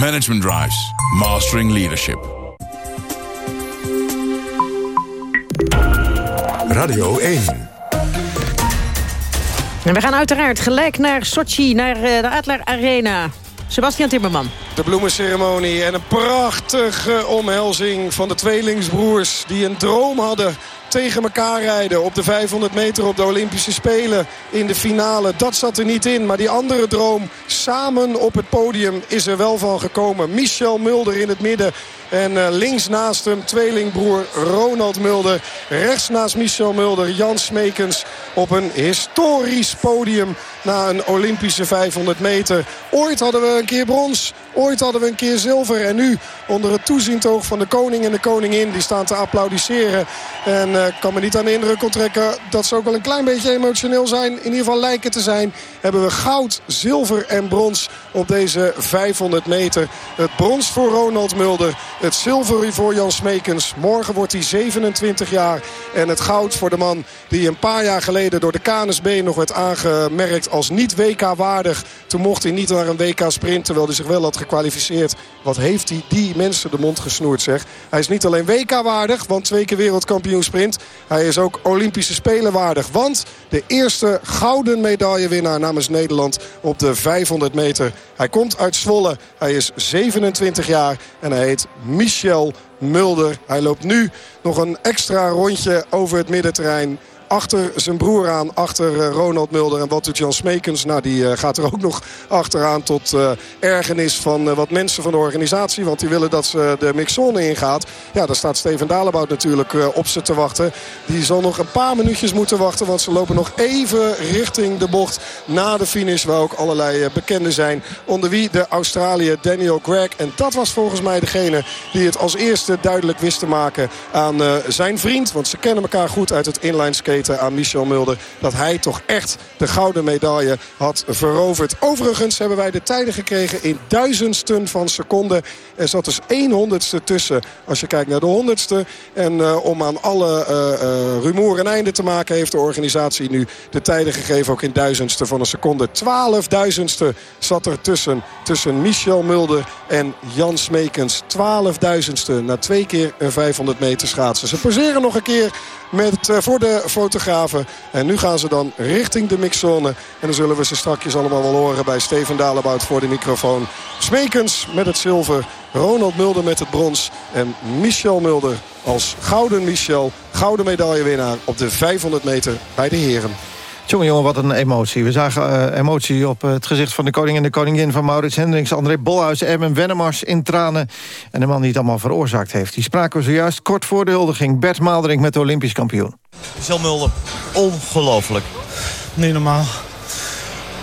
Management Drives. Mastering Leadership. Radio 1. En we gaan uiteraard gelijk naar Sochi, naar eh, de Adler Arena. Sebastian Timmerman. De bloemenceremonie en een prachtige omhelzing van de tweelingsbroers... die een droom hadden tegen elkaar rijden op de 500 meter op de Olympische Spelen in de finale. Dat zat er niet in. Maar die andere droom samen op het podium is er wel van gekomen. Michel Mulder in het midden. En uh, links naast hem tweelingbroer Ronald Mulder. Rechts naast Michel Mulder Jan Smekens op een historisch podium na een Olympische 500 meter. Ooit hadden we een keer brons, ooit hadden we een keer zilver. En nu onder het toeziend oog van de koning en de koningin... die staan te applaudisseren. En uh, kan me niet aan de indruk onttrekken dat ze ook wel een klein beetje emotioneel zijn. In ieder geval lijken te zijn. Hebben we goud, zilver en brons op deze 500 meter. Het brons voor Ronald Mulder. Het zilver voor Jan Smekens. Morgen wordt hij 27 jaar. En het goud voor de man die een paar jaar geleden door de KNSB nog werd aangemerkt als niet WK-waardig. Toen mocht hij niet naar een WK sprint terwijl hij zich wel had gekwalificeerd. Wat heeft hij die mensen de mond gesnoerd zeg. Hij is niet alleen WK-waardig, want twee keer wereldkampioen sprint. Hij is ook Olympische Spelen waardig. Want de eerste gouden medaillewinnaar namens Nederland op de 500 meter. Hij komt uit Zwolle. Hij is 27 jaar en hij heet Michel Mulder. Hij loopt nu nog een extra rondje over het middenterrein achter zijn broer aan. Achter eh, Ronald Mulder. En doet Jan Smekens? Nou, die eh, gaat er ook nog achteraan tot uh, ergernis van wat mensen van de organisatie. Want die willen dat ze de mixzone ingaat. Ja, daar staat Steven Dalebout natuurlijk op ze te wachten. Die zal nog een paar minuutjes moeten wachten. Want ze lopen nog even richting de bocht na de finish. Waar ook allerlei bekenden zijn. Onder wie de Australiër Daniel Gregg. En dat was volgens mij degene die het als eerste duidelijk wist te maken aan zijn vriend. Want ze kennen elkaar goed uit het inline aan Michel Mulder... dat hij toch echt de gouden medaille had veroverd. Overigens hebben wij de tijden gekregen in duizendsten van seconden. Er zat dus één honderdste tussen als je kijkt naar de honderdste. En uh, om aan alle uh, rumoer een einde te maken... heeft de organisatie nu de tijden gegeven ook in duizendste van een seconde. Twaalfduizendste zat er tussen. Tussen Michel Mulder en Jan Smekens. Twaalfduizendste na twee keer een 500 meter schaatsen. Ze poseren nog een keer met, voor de En nu gaan ze dan richting de mixzone. En dan zullen we ze straks allemaal wel horen bij Steven Dalebout voor de microfoon. Smekens met het zilver. Ronald Mulder met het brons. En Michel Mulder als gouden Michel. Gouden medaillewinnaar op de 500 meter bij de heren. Jongen, jongen, wat een emotie. We zagen uh, emotie op het gezicht van de koning en de koningin... van Maurits Hendricks, André Bolhuis, Erwin Wennemars in tranen. En de man die het allemaal veroorzaakt heeft. Die spraken we zojuist kort voor de huldiging. Bert Maalderink met de Olympisch kampioen. Michel Mulder, ongelooflijk. Niet normaal.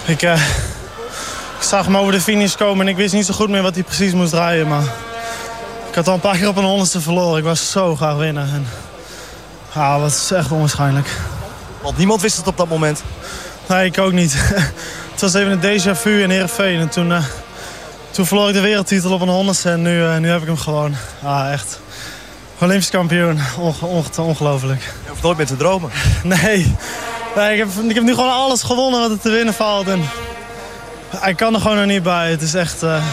Ik, uh, ik zag hem over de finish komen en ik wist niet zo goed meer wat hij precies moest draaien. Maar ik had al een paar keer op een honderdste verloren. Ik was zo graag winnen. En, ah, dat is echt onwaarschijnlijk. Want niemand wist het op dat moment. Nee, ik ook niet. het was even een déjà vu in Heerenveen. En toen, uh, toen verloor ik de wereldtitel op een honderdste. En nu, uh, nu heb ik hem gewoon. Ah, echt. Olympisch kampioen. Onge ongelooflijk. Je hoeft nooit meer te dromen. Nee. nee ik, heb, ik heb nu gewoon alles gewonnen wat er te winnen valt. En ik kan er gewoon nog niet bij. Het is echt uh,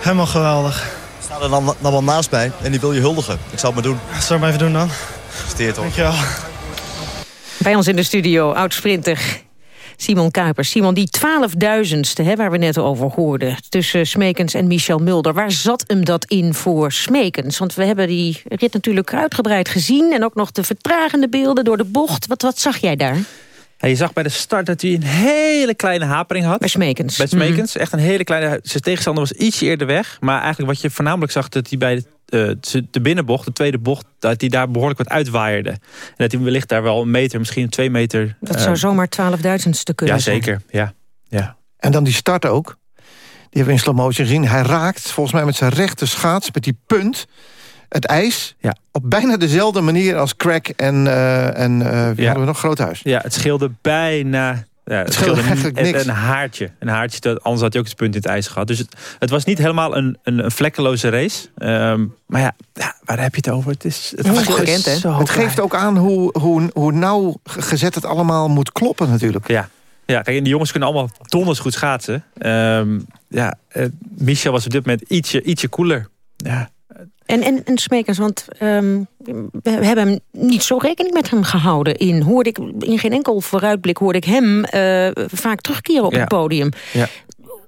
helemaal geweldig. Er staat er dan, dan wel naast bij en die wil je huldigen. Ik zal het maar doen. Zal ik maar even doen dan? Gefeliciteerd hoor. Dankjewel. Bij ons in de studio, oud-sprinter Simon Kuipers. Simon, die twaalfduizendste waar we net over hoorden... tussen Smekens en Michel Mulder. Waar zat hem dat in voor Smekens? Want we hebben die rit natuurlijk uitgebreid gezien... en ook nog de vertragende beelden door de bocht. Wat, wat zag jij daar? Ja, je zag bij de start dat hij een hele kleine hapering had. Bij Smekens. Bij Smekens. Mm. Echt een hele kleine... Zijn tegenstander was ietsje eerder weg. Maar eigenlijk wat je voornamelijk zag... dat hij bij de, uh, de binnenbocht, de tweede bocht... dat hij daar behoorlijk wat uitwaaierde. En dat hij wellicht daar wel een meter, misschien twee meter... Dat uh, zou zomaar twaalfduizendste kunnen ja, zijn. Zeker. Ja, ja. En dan die start ook. Die hebben we in slow motion gezien. Hij raakt volgens mij met zijn rechte schaats, met die punt het ijs ja. op bijna dezelfde manier als Crack en, uh, en uh, wie ja. hadden we nog? Groothuis. Ja, het scheelde bijna... Ja, het, scheelde eigenlijk niks. Een haartje. Een haartje, anders had hij ook het punt in het ijs gehad. Dus het, het was niet helemaal een, een, een vlekkeloze race. Um, maar ja, ja, waar heb je het over? Het is het ongekend, hè? Het geeft ook aan hoe, hoe, hoe nauw gezet het allemaal moet kloppen natuurlijk. Ja, ja, kijk, en die jongens kunnen allemaal donders goed schaatsen. Um, ja, uh, Michel was op dit moment ietsje, ietsje koeler. Ja, en, en, en Smekers, want um, we hebben niet zo rekening met hem gehouden. In, hoorde ik, in geen enkel vooruitblik hoorde ik hem uh, vaak terugkeren op ja. het podium. Ja.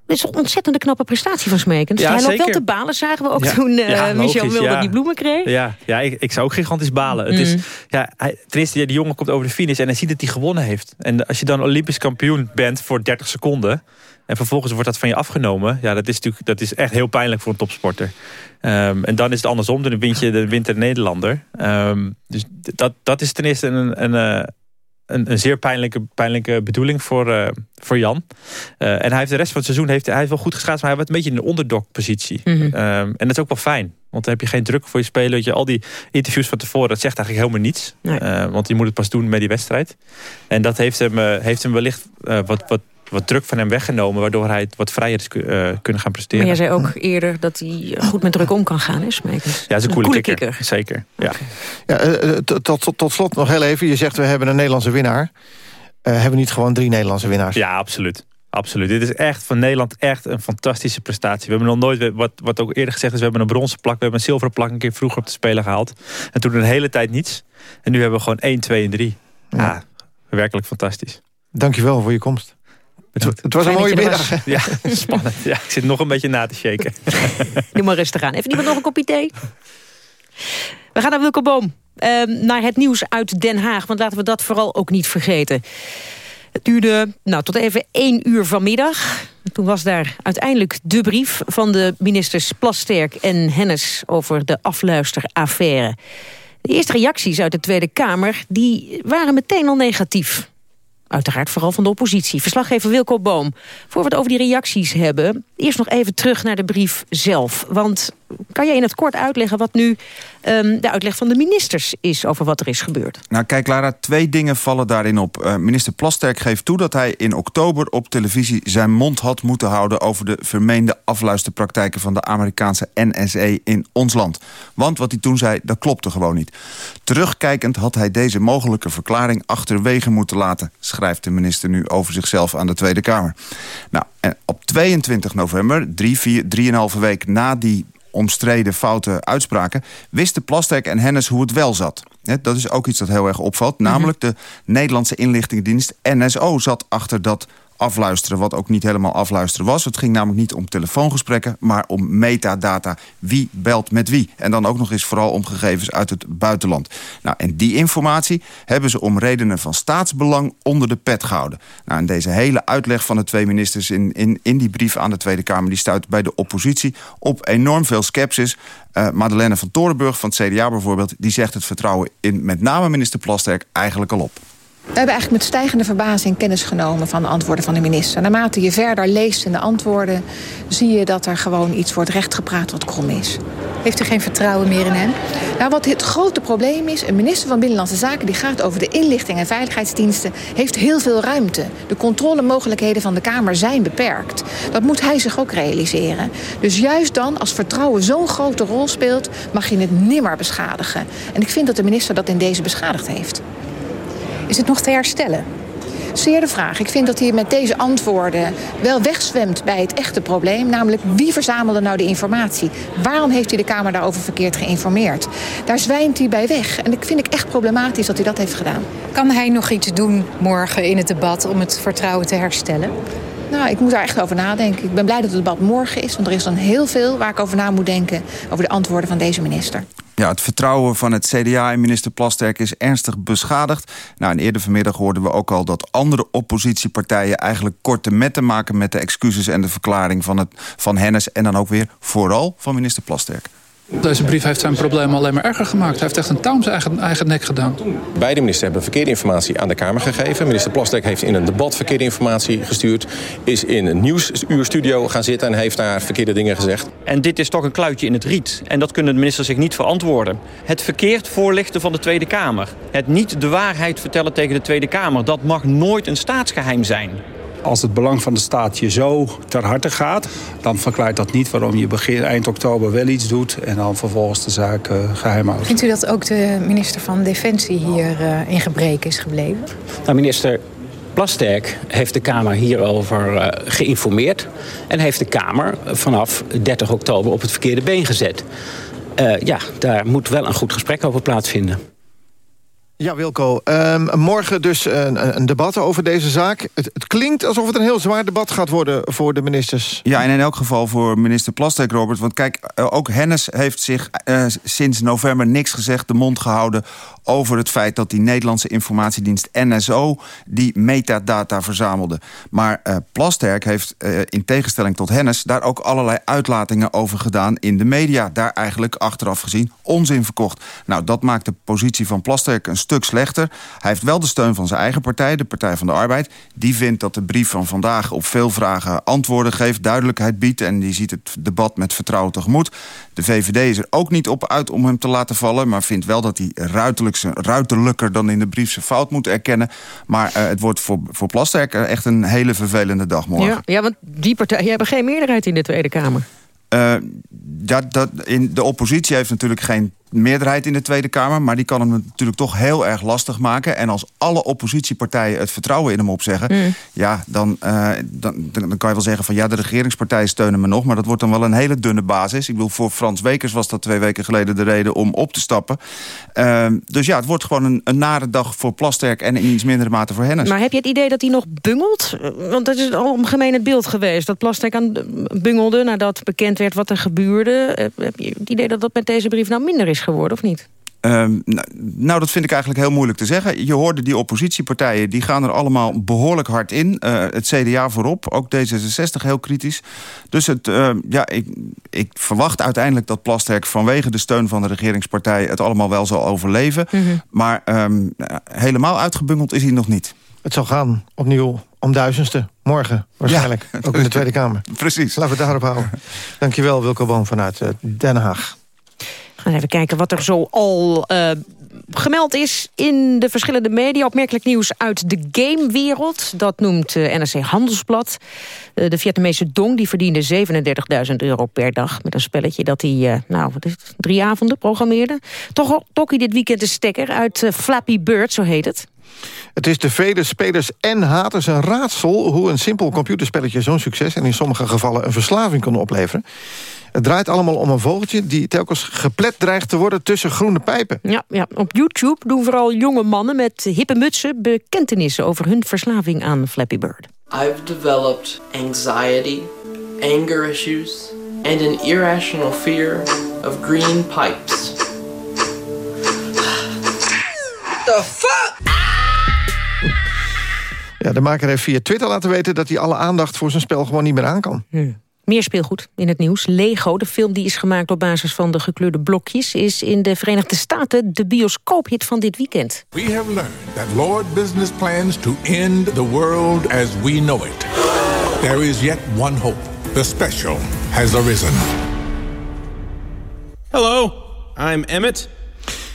Dit is een ontzettende knappe prestatie van Smekens. Ja, Hij loopt zeker. wel te balen, zagen we ook Ja. toen eh, Ja, Michel Mulder ja. die bloemen kreeg. Ja, ja ik, ik zou ook gigantisch balen. Het is, Mm. ja, hij, ten eerste, die jongen komt over de finish en hij ziet dat hij gewonnen heeft. En als je dan Olympisch kampioen bent voor 30 seconden... en vervolgens wordt dat van je afgenomen... ja, dat is natuurlijk dat is echt heel pijnlijk voor een topsporter. Ehm, en dan is het andersom, dan wint je de wint de Nederlander. Ehm, dus dat, dat is ten eerste een, een, eh, een, een zeer pijnlijke, pijnlijke bedoeling voor, eh, voor Jan. Eh, en hij heeft de rest van het seizoen heeft, hij heeft wel goed geschaatst... maar hij was een beetje in de underdog-positie. Mhm. Ehm, en dat is ook wel fijn. Want dan heb je geen druk voor je spelen. Weet je, al die interviews van tevoren, dat zegt eigenlijk helemaal niets. Want je moet het pas doen met die wedstrijd. En dat heeft hem, heeft hem wellicht wat, wat, wat druk van hem weggenomen... waardoor hij het wat vrijer is eh, kunnen gaan presteren. Maar jij zei ook eerder dat hij goed met druk om kan gaan, hè, Smekens? Ja, dat is een coole, kikker. Zeker, ja. Ja, eh, eh, tot, tot, tot slot nog heel even. Je zegt we hebben een Nederlandse winnaar. Eh, hebben we niet gewoon drie Nederlandse winnaars? Ja, absoluut. Absoluut. Dit is echt van Nederland echt een fantastische prestatie. We hebben nog nooit, wat, wat ook eerder gezegd is... we hebben een bronzen plak, we hebben een zilveren plak... een keer vroeger op de Spelen gehaald. En toen een hele tijd niets. En nu hebben we gewoon 1, 2 en 3. Ja, werkelijk fantastisch. Dankjewel voor je komst. Het, het was een mooie middag. Ja, spannend. Ja, ik zit nog een beetje na te shaken. Doe maar rustig aan. Even iemand nog een kopje thee? We gaan naar Wilco Boom. Ehm, naar het nieuws uit Den Haag. Want laten we dat vooral ook niet vergeten. Het duurde nou, tot even één uur vanmiddag. Toen was daar uiteindelijk de brief van de ministers Plasterk en Hennis... over de afluisteraffaire. De eerste reacties uit de Tweede Kamer die waren meteen al negatief. Uiteraard vooral van de oppositie. Verslaggever Wilco Boom. Voor we het over die reacties hebben... eerst nog even terug naar de brief zelf. Want kan jij in het kort uitleggen wat nu ehm, de uitleg van de ministers is... over wat er is gebeurd? Nou kijk Lara, twee dingen vallen daarin op. Eh, minister Plasterk geeft toe dat hij in oktober op televisie... zijn mond had moeten houden over de vermeende afluisterpraktijken... van de Amerikaanse NSA in ons land. Want wat hij toen zei, dat klopte gewoon niet. Terugkijkend had hij deze mogelijke verklaring achterwege moeten laten... schrijft de minister nu over zichzelf aan de Tweede Kamer. Nou, en op 22 november, drie, vier, drieënhalve week na die omstreden foute uitspraken... wisten Plasterk en Hennis hoe het wel zat. Dat is ook iets dat heel erg opvalt. Namelijk de Nederlandse inlichtingendienst NSO zat achter dat afluisteren... wat ook niet helemaal afluisteren was. Het ging namelijk niet om telefoongesprekken... maar om metadata. Wie belt met wie? En dan ook nog eens vooral om gegevens uit het buitenland. Nou, en die informatie hebben ze om redenen van staatsbelang... onder de pet gehouden. Nou, en deze hele uitleg van de twee ministers... in, in, in die brief aan de Tweede Kamer... die stuit bij de oppositie op enorm veel sceptisch. Eh, Madeleine van Torenburg van het CDA bijvoorbeeld... die zegt het vertrouwen in met name minister Plasterk eigenlijk al op. We hebben eigenlijk met stijgende verbazing kennis genomen van de antwoorden van de minister. Naarmate je verder leest in de antwoorden, zie je dat er gewoon iets wordt rechtgepraat wat krom is. Heeft u geen vertrouwen meer in hem? Nou, wat het grote probleem is, een minister van Binnenlandse Zaken die gaat over de inlichting en veiligheidsdiensten, heeft heel veel ruimte. De controlemogelijkheden van de Kamer zijn beperkt. Dat moet hij zich ook realiseren. Dus juist dan, als vertrouwen zo'n grote rol speelt, mag je het nimmer beschadigen. En ik vind dat de minister dat in deze beschadigd heeft. Is het nog te herstellen? Zeer de vraag. Ik vind dat hij met deze antwoorden wel wegzwemt bij het echte probleem. Namelijk, wie verzamelde nou de informatie? Waarom heeft hij de Kamer daarover verkeerd geïnformeerd? Daar zwijmt hij bij weg. En ik vind ik echt problematisch dat hij dat heeft gedaan. Kan hij nog iets doen morgen in het debat om het vertrouwen te herstellen? Nou, ik moet daar echt over nadenken. Ik ben blij dat het debat morgen is, want er is dan heel veel waar ik over na moet denken over de antwoorden van deze minister. Ja, het vertrouwen van het CDA in minister Plasterk is ernstig beschadigd. Nou, en eerder vanmiddag hoorden we ook al dat andere oppositiepartijen... eigenlijk korte metten maken met de excuses en de verklaring van, het, van Hennis... en dan ook weer vooral van minister Plasterk. Deze brief heeft zijn probleem alleen maar erger gemaakt. Hij heeft echt een touw om zijn eigen, eigen nek gedaan. Beide ministers hebben verkeerde informatie aan de Kamer gegeven. Minister Plasterk heeft in een debat verkeerde informatie gestuurd. Is in een nieuwsuurstudio gaan zitten en heeft daar verkeerde dingen gezegd. En dit is toch een kluitje in het riet. En dat kunnen de ministers zich niet verantwoorden. Het verkeerd voorlichten van de Tweede Kamer. Het niet de waarheid vertellen tegen de Tweede Kamer. Dat mag nooit een staatsgeheim zijn. Als het belang van de staat je zo ter harte gaat... dan verklaart dat niet waarom je begin eind oktober wel iets doet... en dan vervolgens de zaak uh, geheim houdt. Vindt u dat ook de minister van Defensie hier uh, in gebreken is gebleven? Nou, minister Plasterk heeft de Kamer hierover uh, geïnformeerd... en heeft de Kamer vanaf 30 oktober op het verkeerde been gezet. ja, daar moet wel een goed gesprek over plaatsvinden. Ja, Wilco. Ehm, morgen dus een, een, debat over deze zaak. Het, het, klinkt alsof het een heel zwaar debat gaat worden voor de ministers. Ja, en in elk geval voor minister Plasterk, Robert. Want kijk, eh, ook Hennis heeft zich uh, sinds november niks gezegd... de mond gehouden over het feit dat die Nederlandse informatiedienst NSO... die metadata verzamelde. Maar uh, Plasterk heeft in tegenstelling tot Hennis... daar ook allerlei uitlatingen over gedaan in de media. Daar eigenlijk achteraf gezien onzin verkocht. Nou, dat maakt de positie van Plasterk een stuk slechter. Hij heeft wel de steun van zijn eigen partij, de Partij van de Arbeid. Die vindt dat de brief van vandaag op veel vragen antwoorden geeft... duidelijkheid biedt en die ziet het debat met vertrouwen tegemoet. De VVD is er ook niet op uit om hem te laten vallen... maar vindt wel dat hij ruiterlijker dan in de brief zijn fout moet erkennen. Maar uh, het wordt voor, voor Plasterk echt een hele vervelende dag morgen. Ja, ja want die partijen hebben geen meerderheid in de Tweede Kamer. Uh, dat, dat, in de oppositie heeft natuurlijk geen meerderheid in de Tweede Kamer... maar die kan hem natuurlijk toch heel erg lastig maken. En als alle oppositiepartijen het vertrouwen in hem opzeggen... Mm. ja, dan, uh, dan, dan kan je wel zeggen van... ja, de regeringspartijen steunen me nog... maar dat wordt dan wel een hele dunne basis. Ik bedoel, voor Frans Wekers was dat twee weken geleden de reden om op te stappen. Uh, dus ja, het wordt gewoon een, een nare dag voor Plasterk... en in iets mindere mate voor Hennis. Maar heb je het idee dat hij nog bungelt? Want dat is al algemeen het beeld geweest. Dat Plasterk aan bungelde nadat bekend werd wat er gebeurde. Heb je het idee dat dat met deze brief nou minder is geworden, of niet? Um, nou, dat vind ik eigenlijk heel moeilijk te zeggen. Je hoorde die oppositiepartijen, die gaan er allemaal behoorlijk hard in. Uh, het CDA voorop, ook D66 heel kritisch. Dus het, uh, ja, ik, ik, verwacht uiteindelijk dat Plasterk vanwege de steun van de regeringspartij... het allemaal wel zal overleven. Mm -hmm. Maar um, helemaal uitgebungeld is hij nog niet. Het zal gaan opnieuw om duizendste. Morgen waarschijnlijk. Ja. Ook in de Tweede Kamer. Precies. Laten we het daarop houden. Dankjewel Wilco Boom vanuit uh, Den Haag. We gaan even kijken wat er zo al uh, gemeld is in de verschillende media. Opmerkelijk nieuws uit de gamewereld. Dat noemt uh, NRC Handelsblad. Uh, de Vietnamese Dong die verdiende 37.000 euro per dag... met een spelletje dat hij nou, wat is drie avonden programmeerde. Toch hij dit weekend de stekker uit Flappy Bird, zo heet het. Het is de vele spelers en haters een raadsel... hoe een simpel computerspelletje zo'n succes... en in sommige gevallen een verslaving kan opleveren. Het draait allemaal om een vogeltje die telkens geplet dreigt te worden tussen groene pijpen. Ja, ja. op YouTube doen vooral jonge mannen met hippe mutsen bekentenissen over hun verslaving aan Flappy Bird. I've developed anxiety, anger issues and an irrational fear of green pipes. The fuck? Ja, de maker heeft via Twitter laten weten dat hij alle aandacht voor zijn spel gewoon niet meer aan kan. Hm. Meer speelgoed in het nieuws. Lego, de film die is gemaakt op basis van de gekleurde blokjes... is in de Verenigde Staten de bioscoophit van dit weekend. We have learned that Lord business plans to end the world as we know it. There is yet one hope. The special has arisen. Hello, I'm Emmett.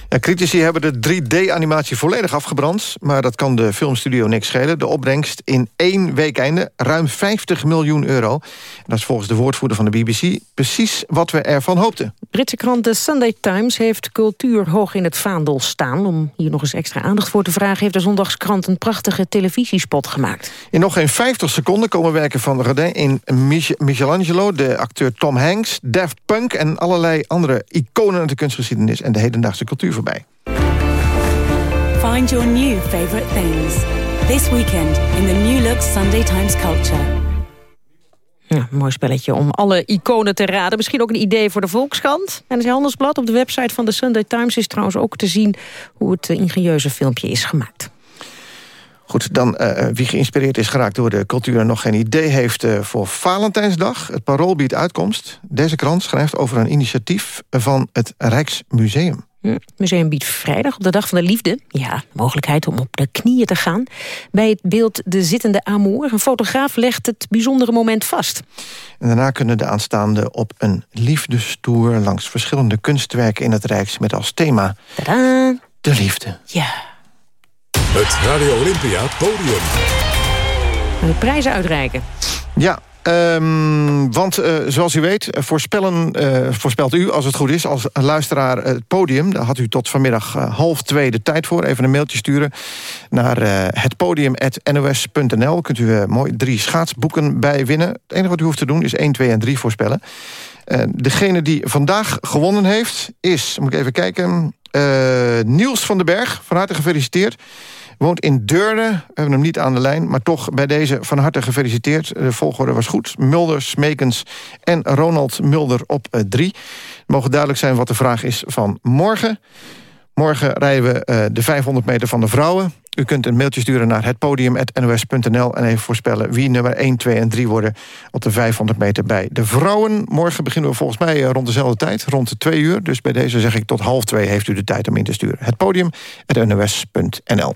Ja, critici hebben de 3D-animatie volledig afgebrand... maar dat kan de filmstudio niks schelen. De opbrengst in één week einde ruim 50 miljoen euro. En dat is volgens de woordvoerder van de BBC precies wat we ervan hoopten. Britse krant The Sunday Times heeft cultuur hoog in het vaandel staan. Om hier nog eens extra aandacht voor te vragen... heeft de zondagskrant een prachtige televisiespot gemaakt. In nog geen 50 seconden komen werken van Rodin in Michelangelo... de acteur Tom Hanks, Daft Punk en allerlei andere iconen uit de kunstgeschiedenis... en de hedendaagse cultuur voorbij. Find your new favorite things. This weekend in the New Look Sunday Times Culture. Ja, mooi spelletje om alle iconen te raden. Misschien ook een idee voor de Volkskrant. En het Handelsblad op de website van de Sunday Times... is trouwens ook te zien hoe het ingenieuze filmpje is gemaakt. Goed, dan uh, wie geïnspireerd is geraakt door de cultuur... en nog geen idee heeft uh, voor Valentijnsdag. Het Parool biedt uitkomst. Deze krant schrijft over een initiatief van het Rijksmuseum. Het museum biedt vrijdag op de Dag van de Liefde... ja, de mogelijkheid om op de knieën te gaan... bij het beeld De Zittende Amour. Een fotograaf legt het bijzondere moment vast. En daarna kunnen de aanstaanden op een liefdestoer... langs verschillende kunstwerken in het Rijks... met als thema Tadaa. de liefde. Ja. Het Radio Olympia Podium. De prijzen uitreiken. Ja, Um, want uh, zoals u weet, voorspellen, uh, voorspelt u, als het goed is... als luisteraar het podium. Daar had u tot vanmiddag uh, half twee de tijd voor. Even een mailtje sturen naar het podium.nos.nl. Kunt u mooi drie schaatsboeken bij winnen. Het enige wat u hoeft te doen is 1, 2 en 3 voorspellen. degene die vandaag gewonnen heeft is, moet ik even kijken... Niels van den Berg, van harte gefeliciteerd. Woont in Deurne, we hebben hem niet aan de lijn... maar toch bij deze van harte gefeliciteerd. De volgorde was goed. Mulder, Smekens en Ronald Mulder op uh, drie. Mogen duidelijk zijn wat de vraag is van morgen. Morgen rijden we uh, de 500 meter van de vrouwen. U kunt een mailtje sturen naar hetpodium.nos.nl... en even voorspellen wie nummer 1, 2 en 3 worden... op de 500 meter bij de vrouwen. Morgen beginnen we volgens mij rond dezelfde tijd, rond de 2 uur. Dus bij deze zeg ik tot half 2 heeft u de tijd om in te sturen. Hetpodium.nos.nl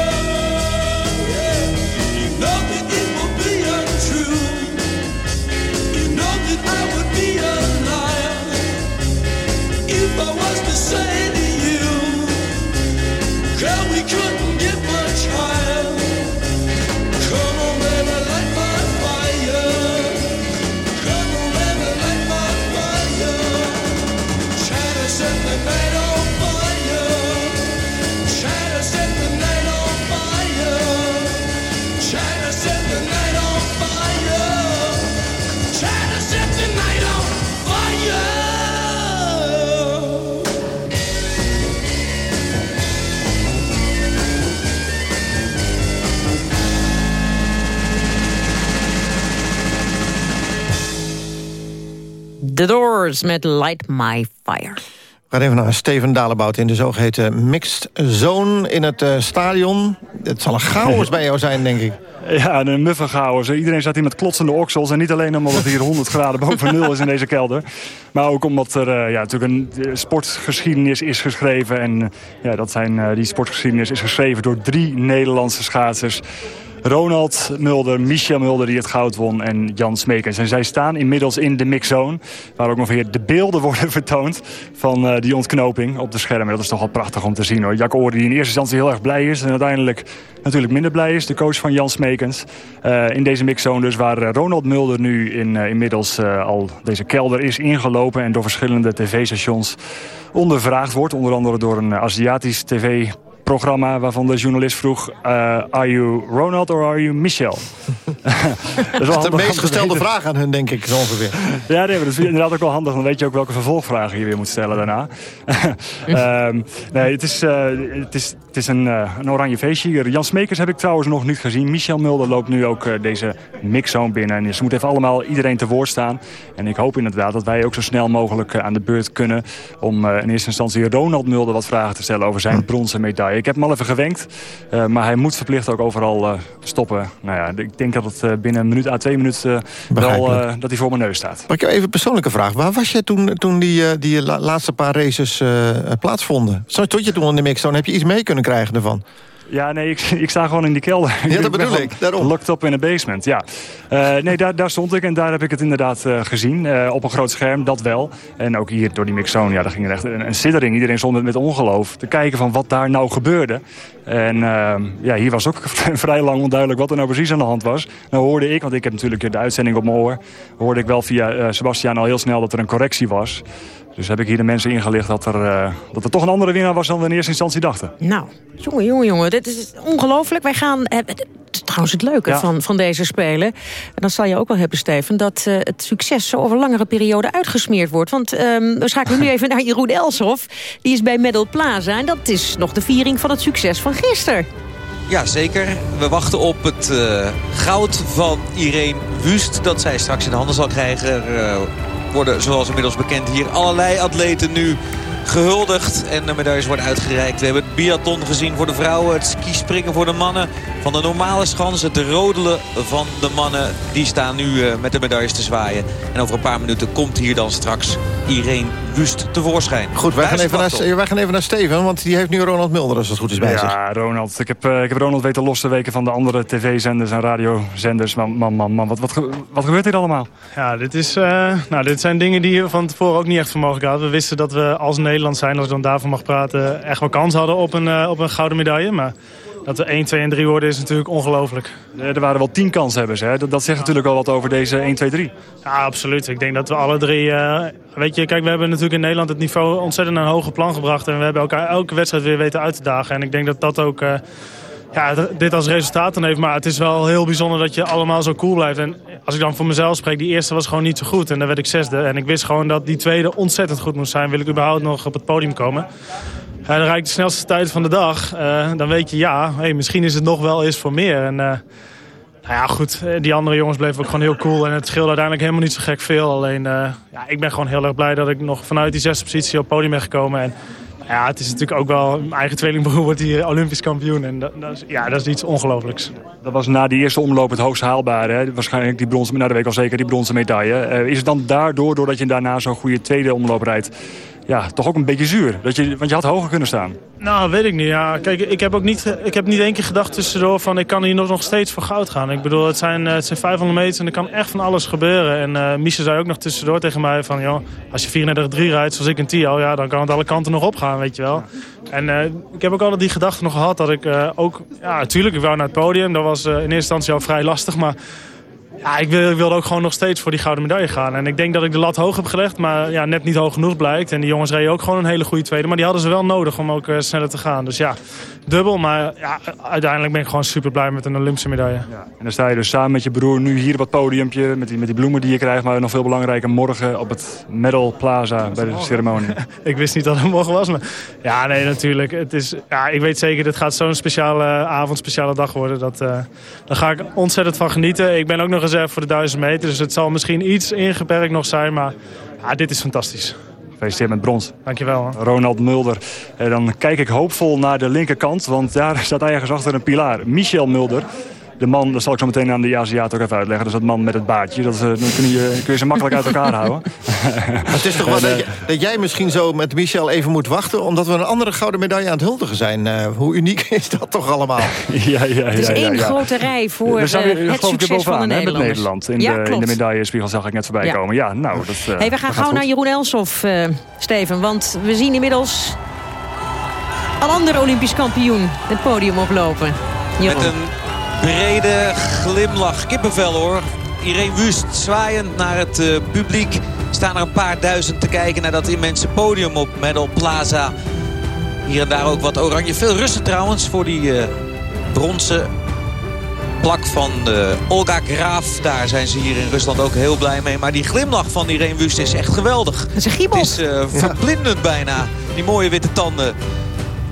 fire. The Doors met Light My Fire. We gaan even naar Steven Dalebout in de zogeheten mixed zone in het uh, stadion. Het zal een chaos bij jou zijn, denk ik. Ja, een muffe chaos. Iedereen staat hier met klotsende oksels. En niet alleen omdat het hier 100 graden boven nul is in deze kelder. Maar ook omdat er uh, ja, natuurlijk een sportgeschiedenis is geschreven. En uh, ja, dat zijn, die sportgeschiedenis is geschreven door drie Nederlandse schaatsers. Ronald Mulder, Michel Mulder die het goud won en Jan Smekens. En zij staan inmiddels in de mixzone. Waar ook nog weer de beelden worden vertoond van uh, die ontknoping op de schermen. Dat is toch wel prachtig om te zien hoor. Jack Oor die in eerste instantie heel erg blij is. En uiteindelijk natuurlijk minder blij is. De coach van Jan Smekens. Uh, in deze mixzone dus waar eh, Ronald Mulder nu in, inmiddels al deze kelder is ingelopen. En door verschillende tv-stations ondervraagd wordt. Onder andere door een Aziatisch tv programma waarvan de journalist vroeg... Uh, are you Ronald or are you Michel? dat is, de meest gestelde vraag aan hun, denk ik, zo ongeveer. ja, nee, dat is inderdaad ook wel handig. Dan weet je ook welke vervolgvragen je weer moet stellen daarna. um, nee, het is, uh, het is, het is een, uh, een oranje feestje. Jan Smekers heb ik trouwens nog niet gezien. Michel Mulder loopt nu ook deze mixzone binnen. En ze moeten even allemaal iedereen te woord staan. En ik hoop inderdaad dat wij ook zo snel mogelijk aan de beurt kunnen... om in eerste instantie Ronald Mulder wat vragen te stellen over zijn bronzen medaille. Ik heb hem al even gewenkt, uh, maar hij moet verplicht ook overal uh, stoppen. Nou ja, ik denk dat het eh, binnen een minuut à twee minuten wel dat hij voor mijn neus staat. Maar ik heb even een persoonlijke vraag. Waar was je toen, toen die, die laatste paar races plaatsvonden? Stond je toen in de mixzone? Heb je iets mee kunnen krijgen ervan? Ja, nee, ik, ik sta gewoon in die kelder. Ja, dat bedoel ik. Daarom. Locked up in een basement, ja. Uh, nee, daar, daar stond ik en daar heb ik het inderdaad uh, gezien. Uh, op een groot scherm, dat wel. En ook hier door die mixzone, ja, daar ging er echt een, een siddering. Iedereen stond met ongeloof te kijken van wat daar nou gebeurde. En ja, hier was ook vrij lang onduidelijk wat er nou precies aan de hand was. Nou hoorde ik, want ik heb natuurlijk de uitzending op mijn oor... hoorde ik wel via Sebastian al heel snel dat er een correctie was... Dus heb ik hier de mensen ingelicht dat er, uh, dat er toch een andere winnaar was dan we in eerste instantie dachten. Nou, jongen, jongen, jongen. Dit is ongelooflijk. Wij gaan... Uh, trouwens het leuke van, van deze Spelen. En dan zal je ook wel hebben, Steven... dat uh, het succes zo over langere periode uitgesmeerd wordt. Want um, we schakelen nu even naar Jeroen Elshoff. Die is bij Medal Plaza. En dat is nog de viering van het succes van gisteren. Ja, zeker. We wachten op het uh, goud van Irene Wust... dat zij straks in de handen zal krijgen. Uh, worden, zoals inmiddels bekend, hier allerlei atleten nu gehuldigd. En de medailles worden uitgereikt. We hebben het biathlon gezien voor de vrouwen. Het skispringen voor de mannen. Van de normale schans. Het rodelen van de mannen. Die staan nu uh, met de medailles te zwaaien. En over een paar minuten komt hier dan straks Irene Wust tevoorschijn. Goed, wij gaan, even naar, wij gaan even naar Steven. Want die heeft nu Ronald Mulder als het goed is bij ja, zich. Ja, Ronald. Ik heb, uh, ik heb Ronald weten los te weken van de andere tv-zenders en radiozenders. Man, man, man, man. Wat, wat, wat gebeurt hier allemaal? Ja, dit, is, uh, nou, dit zijn dingen die we van tevoren ook niet echt voor mogelijk hadden. We wisten dat we als Nederland zijn, als ik dan daarvan mag praten... echt wel kans hadden op een, uh, op een gouden medaille. Maar dat we 1, 2 en 3 worden is natuurlijk ongelooflijk. Er waren wel 10 kanshebbers. Hè? Dat, dat zegt natuurlijk wel wat over deze 1, 2, 3. Ja, absoluut. Ik denk dat we alle drie... Uh, weet je, kijk, we hebben natuurlijk in Nederland het niveau ontzettend naar een hoger plan gebracht. En we hebben elkaar elke wedstrijd weer weten uit te dagen. En ik denk dat dat ook... Uh, ja, dit als resultaat dan heeft. Maar het is wel heel bijzonder dat je allemaal zo cool blijft. En als ik dan voor mezelf spreek, die eerste was gewoon niet zo goed. En dan werd ik zesde. En ik wist gewoon dat die tweede ontzettend goed moest zijn. Wil ik überhaupt nog op het podium komen. Dan rijd ik de snelste tijd van de dag. Uh, dan weet je, ja, misschien is het nog wel eens voor meer. En uh, nou ja, goed, die andere jongens bleven ook gewoon heel cool. En het scheelde uiteindelijk helemaal niet zo gek veel. Alleen, ja, ik ben gewoon heel erg blij dat ik nog vanuit die zesde positie op het podium ben gekomen. En ja, het is natuurlijk ook wel... Mijn eigen tweelingbroer wordt hier Olympisch kampioen. En dat, dat, is, ja, dat is iets ongelooflijks. Dat was na die eerste omloop het hoogst haalbare. Hè? Waarschijnlijk die bronzen, na de week al zeker die bronzen medaille. Is het dan daardoor, doordat je daarna zo'n goede tweede omloop rijdt ja, toch ook een beetje zuur. Dat je, want je had hoger kunnen staan. Nou, weet ik niet. Ja, kijk, ik heb ook niet, ik heb niet één keer gedacht tussendoor van ik kan hier nog, nog steeds voor goud gaan. Ik bedoel, het zijn, het zijn 500 meter en er kan echt van alles gebeuren. En uh, Misha zei ook nog tussendoor tegen mij van, joh, als je 34-3 rijdt zoals ik in Tio, ja, dan kan het alle kanten nog opgaan, weet je wel. En uh, ik heb ook altijd die gedachte nog gehad dat ik ook, ja, natuurlijk, ik wou naar het podium. Dat was in eerste instantie al vrij lastig, maar ja, ik, wil, ik wilde ook gewoon nog steeds voor die gouden medaille gaan. En ik denk dat ik de lat hoog heb gelegd, maar ja, net niet hoog genoeg blijkt. En die jongens reden ook gewoon een hele goede tweede. Maar die hadden ze wel nodig om ook uh, sneller te gaan. Dus ja, dubbel. Maar ja, uiteindelijk ben ik gewoon super blij met een Olympische medaille. Ja. En dan sta je dus samen met je broer nu hier op het podiumpje. Met die, met die bloemen die je krijgt. Maar nog veel belangrijker morgen op het Medal Plaza bij de ceremonie. ik wist niet dat het morgen was. Maar ja, nee, natuurlijk. Het is, ja, ik weet zeker, dit gaat zo'n speciale avond, speciale dag worden. Dat, uh, daar ga ik ontzettend van genieten. Ik ben ook nog voor de 1000 meter. Dus het zal misschien iets ingeperkt nog zijn. Maar ja, dit is fantastisch. Gefeliciteerd met brons. Dankjewel. Ronald Mulder. En dan kijk ik hoopvol naar de linkerkant. Want daar staat ergens achter een pilaar. Michel Mulder. De man, dat zal ik zo meteen aan de Aziat ook even uitleggen. Dat is dat man met het baardje. Dat, dan kun je, kun je ze makkelijk uit elkaar houden. het is toch wel dat, dat, jij misschien zo met Michel even moet wachten... omdat we een andere gouden medaille aan het huldigen zijn. Uh, hoe uniek is dat toch allemaal? ja, ja, ja, het is één grote rij voor uh, het succes van de Nederlanders. Met Nederland. In, ja, de, in de medaillespiegel zag ik net voorbij komen. Ja, nou, dat, uh, hey, we gaan gauw naar Jeroen Elsof, Steven. Want we zien inmiddels een andere Olympisch kampioen het podium oplopen. Jeroen. Met een brede glimlach. Kippenvel hoor. Irene Wust zwaaiend naar het uh, publiek. Staan er een paar duizend te kijken naar dat immense podium op Medal Plaza. Hier en daar ook wat oranje. Veel rusten trouwens voor die uh, bronzen plak van de Olga Graaf. Daar zijn ze hier in Rusland ook heel blij mee. Maar die glimlach van Irene Wust is echt geweldig. Het is, het is uh, verblindend bijna. Die mooie witte tanden.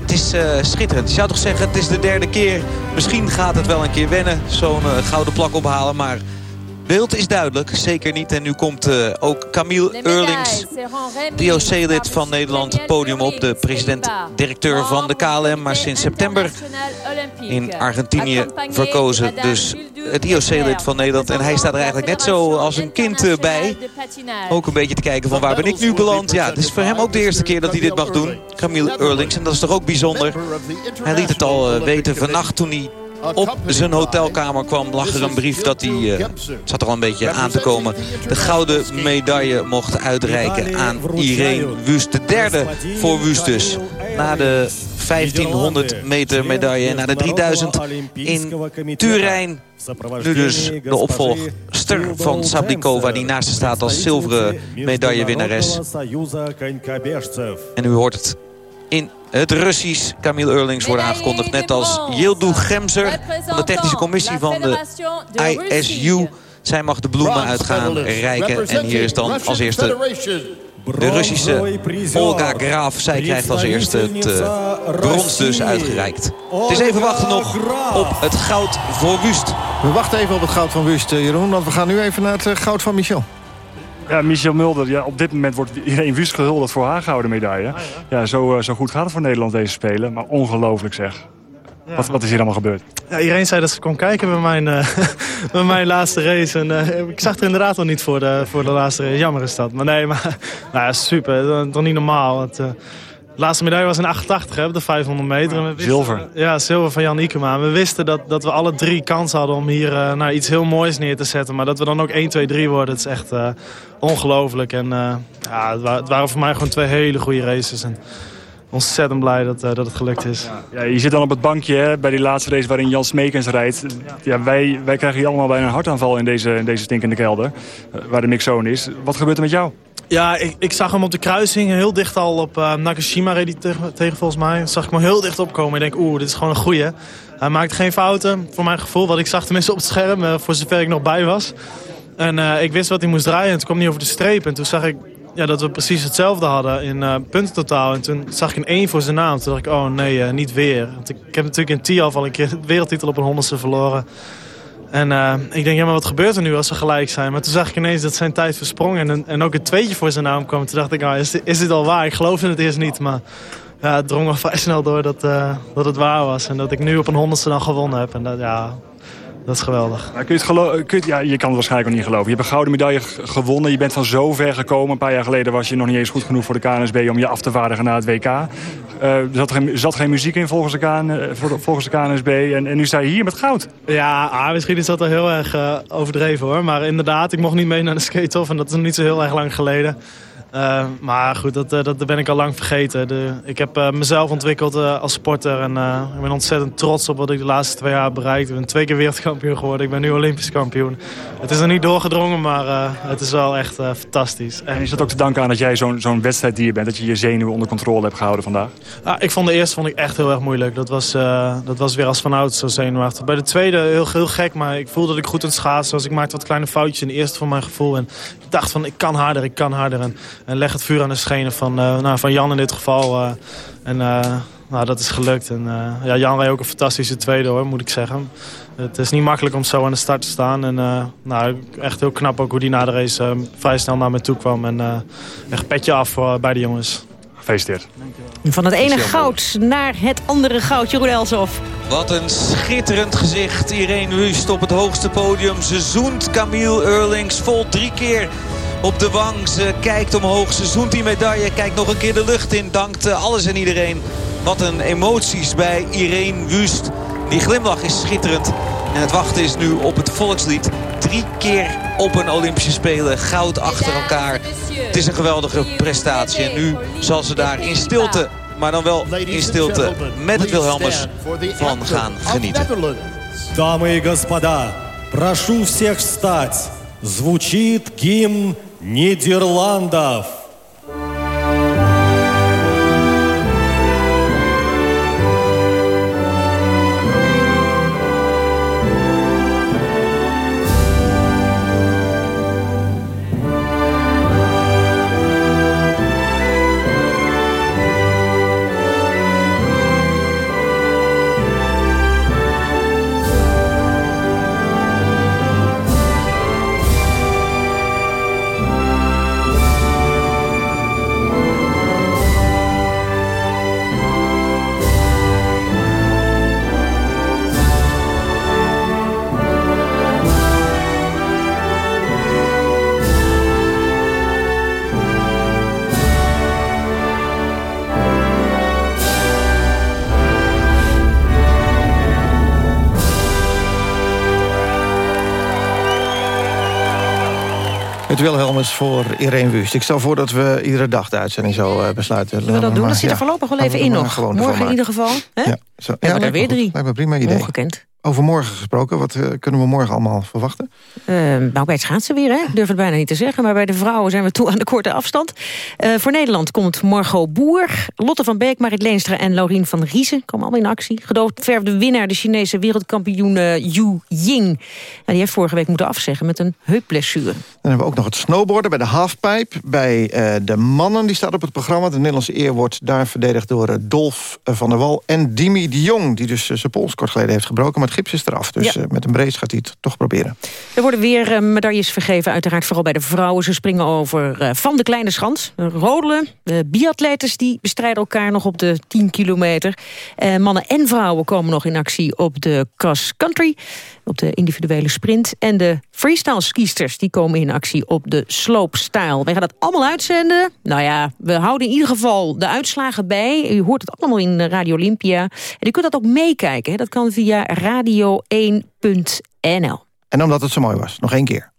Het is uh, schitterend. Je zou toch zeggen, het is de derde keer. Misschien gaat het wel een keer wennen. Zo'n uh, gouden plak ophalen. Maar beeld is duidelijk, zeker niet. En nu komt uh, ook Camille Eurlings, DOC-lid van Nederland, het podium op. De president-directeur van de KLM, maar sinds september in Argentinië verkozen. Dus het IOC-lid van Nederland. En hij staat er eigenlijk net zo als een kind uh, bij. Ook een beetje te kijken van waar ben ik nu beland. Ja, het is voor hem ook de eerste keer dat hij dit mag doen. Camille Eurlings. En dat is toch ook bijzonder. Hij liet het al uh, weten vannacht toen hij op zijn hotelkamer kwam, lag er een brief dat hij, uh, zat er al een beetje aan te komen, de gouden medaille mocht uitreiken aan Irene Wust. De derde voor Wust dus. Na de 1500 meter medaille en na de 3000 in Turijn. Nu dus de opvolgster van Sablikova die naast staat als zilveren medaillewinnares. En u hoort het in het Russisch. Camille Eurlings wordt aangekondigd. Net als Yildu Gemser van de technische commissie van de ISU. Zij mag de bloemen uitgaan reiken. En hier is dan als eerste de Russische Olga Graaf. Zij krijgt als eerste het uh, brons dus uitgereikt. Het is even wachten nog op het goud voor Wust. We wachten even op het goud van Wust, Jeroen. Want we gaan nu even naar het goud van Michel. Ja, Michel Mulder, ja, op dit moment wordt iedereen Wust gehuldigd voor haar gouden medaille. Ja, zo, uh, zo goed gaat het voor Nederland deze Spelen. Maar ongelooflijk zeg. Ja. Wat, wat is hier allemaal gebeurd? Ja, iedereen zei dat ze kon kijken bij mijn, uh, bij mijn laatste race. En, uh, ik zag er inderdaad al niet voor de, voor de laatste race. Jammer is dat. Maar nee, maar nou ja, super. Toch niet normaal. Het, uh, laatste medaille was in 88 hè, op de 500 meter. Wisten, zilver. Ja, zilver van Jan Ikema. We wisten dat, dat we alle drie kans hadden om hier uh, nou, iets heel moois neer te zetten. Maar dat we dan ook 1, 2, 3 worden, het is echt uh, ongelooflijk. En uh, ja, het, wa het, waren voor mij gewoon twee hele goede races. En ontzettend blij dat, dat het gelukt is. Ja, je zit dan op het bankje hè, bij die laatste race waarin Jan Smekens rijdt. Ja, wij, wij krijgen hier allemaal bijna een hartaanval in deze, in deze stinkende kelder. waar de mixzone is. Wat gebeurt er met jou? Ja, ik, ik, zag hem op de kruising heel dicht al op uh, Nakashima reed hij tegen, volgens mij. zag ik hem heel dicht opkomen. Ik denk, oeh, dit is gewoon een goeie. Hij maakte geen fouten, voor mijn gevoel. Wat ik zag tenminste op het scherm, uh, voor zover ik nog bij was. En uh, ik wist wat hij moest draaien en toen kwam hij over de streep. En toen zag ik ja, dat we precies hetzelfde hadden in punten totaal. En toen zag ik een 1 voor zijn naam. Toen dacht ik, oh nee, niet weer. Want ik, heb natuurlijk in Tialf al een keer wereldtitel op een honderdste verloren. En uh, ik denk, ja, maar wat gebeurt er nu als ze gelijk zijn? Maar toen zag ik ineens dat zijn tijd versprong. En, en ook het tweetje voor zijn naam kwam. Toen dacht ik, ah, is, is dit al waar? Ik geloofde het eerst niet. Maar ja, het drong al vrij snel door dat, uh, dat het waar was. En dat ik nu op een honderdste dan gewonnen heb. En dat, ja, dat is geweldig. Kun je, het kun je, ja, je kan het waarschijnlijk ook niet geloven. Je hebt een gouden medaille gewonnen. Je bent van zo ver gekomen. Een paar jaar geleden was je nog niet eens goed genoeg voor de KNSB... om je af te vaardigen naar het WK. Uh, er zat geen, zat geen muziek in volgens de, KN, volgens de KNSB. En, en nu sta je hier met goud. Ja, ah, misschien is dat wel heel erg uh, overdreven hoor. Maar inderdaad, ik mocht niet mee naar de skate-off. En dat is nog niet zo heel erg lang geleden. Uh, maar goed, dat, dat, dat ben ik al lang vergeten. De, ik heb uh, mezelf ontwikkeld uh, als sporter. En ik ben ontzettend trots op wat ik de laatste twee jaar bereikt. Ik ben twee keer wereldkampioen geworden. Ik ben nu olympisch kampioen. Het is er niet doorgedrongen, maar het is wel echt fantastisch. En is dat ook te danken aan dat jij zo'n zo'n wedstrijddier bent? Dat je je zenuwen onder controle hebt gehouden vandaag? Ah, ik vond de eerste vond ik echt heel erg moeilijk. Dat was, dat was weer als vanouds zo zenuwachtig. Bij de tweede heel, heel gek, maar ik voelde dat ik goed aan het schaatsen was. Ik maakte wat kleine foutjes in de eerste voor mijn gevoel. En ik dacht van, ik kan harder, ik kan harder. En, en leg het vuur aan de schenen van, uh, nou, van Jan in dit geval. Uh, en uh, nou, dat is gelukt. En, ja, Jan reed ook een fantastische tweede hoor, moet ik zeggen. Het is niet makkelijk om zo aan de start te staan. En nou, echt heel knap ook hoe die na de race vrij snel naar me toe kwam. En echt petje af voor bij de jongens. Gefeliciteerd. Van het ene goud naar het andere goud, Jeroen Elsof. Wat een schitterend gezicht. Irene Wust op het hoogste podium. Ze zoent Camille Eurlings vol drie keer op de wang. Ze kijkt omhoog, ze zoent die medaille, kijkt nog een keer de lucht in. Dankt alles en iedereen. Wat een emoties bij Irene Wust. Die glimlach is schitterend. En het wachten is nu op het volkslied. Drie keer op een Olympische Spelen. Goud achter elkaar. Het is een geweldige prestatie. En nu zal ze daar in stilte, maar dan wel in stilte... met het Wilhelmus van gaan genieten. Дамы и господа, прошу всех встать. Звучит гимн Нидерландов. Annette Wilhelmus voor Irene Wust. Ik stel voor dat we iedere dag de uitzending zo uh, besluiten. Zullen we dat doen? Dat zit er voorlopig wel even in nog. Morgen in ieder geval. Hè? Ja, zo. We hebben er weer drie. Hebben prima idee. Ongekend. Over morgen gesproken, wat uh, kunnen we morgen allemaal verwachten? Uh, nou, bij het schaatsen weer, hè? ik durf het bijna niet te zeggen. Maar bij de vrouwen zijn we toe aan de korte afstand. Uh, voor Nederland komt Margot Boer, Lotte van Beek, Marit Leenstra en Laurien van Riesen. Komen allemaal in actie. Gedoodverfde winnaar, de Chinese wereldkampioen Yu Ying. Nou, die heeft vorige week moeten afzeggen met een heupblessure. Dan hebben we ook nog het snowboarden bij de halfpipe. Bij de mannen, die staat op het programma. De Nederlandse eer wordt daar verdedigd door Dolf van der Wal en Dimi de Jong. Die dus zijn pols kort geleden heeft gebroken. Maar gips is eraf. Dus ja. met een brace gaat hij het toch proberen. Er worden weer uh, medailles vergeven, uiteraard vooral bij de vrouwen. Ze springen over uh, van de kleine schans. Rodelen, de biatletes die bestrijden elkaar nog op de 10 kilometer. Mannen en vrouwen komen nog in actie op de cross country. Op de individuele sprint. En de freestyle skiesters die komen in actie op de slopestyle. Wij gaan dat allemaal uitzenden. Nou ja, we houden in ieder geval de uitslagen bij. U hoort het allemaal in Radio Olympia. En u kunt dat ook meekijken. Dat kan via radio1.nl. En omdat het zo mooi was, nog één keer.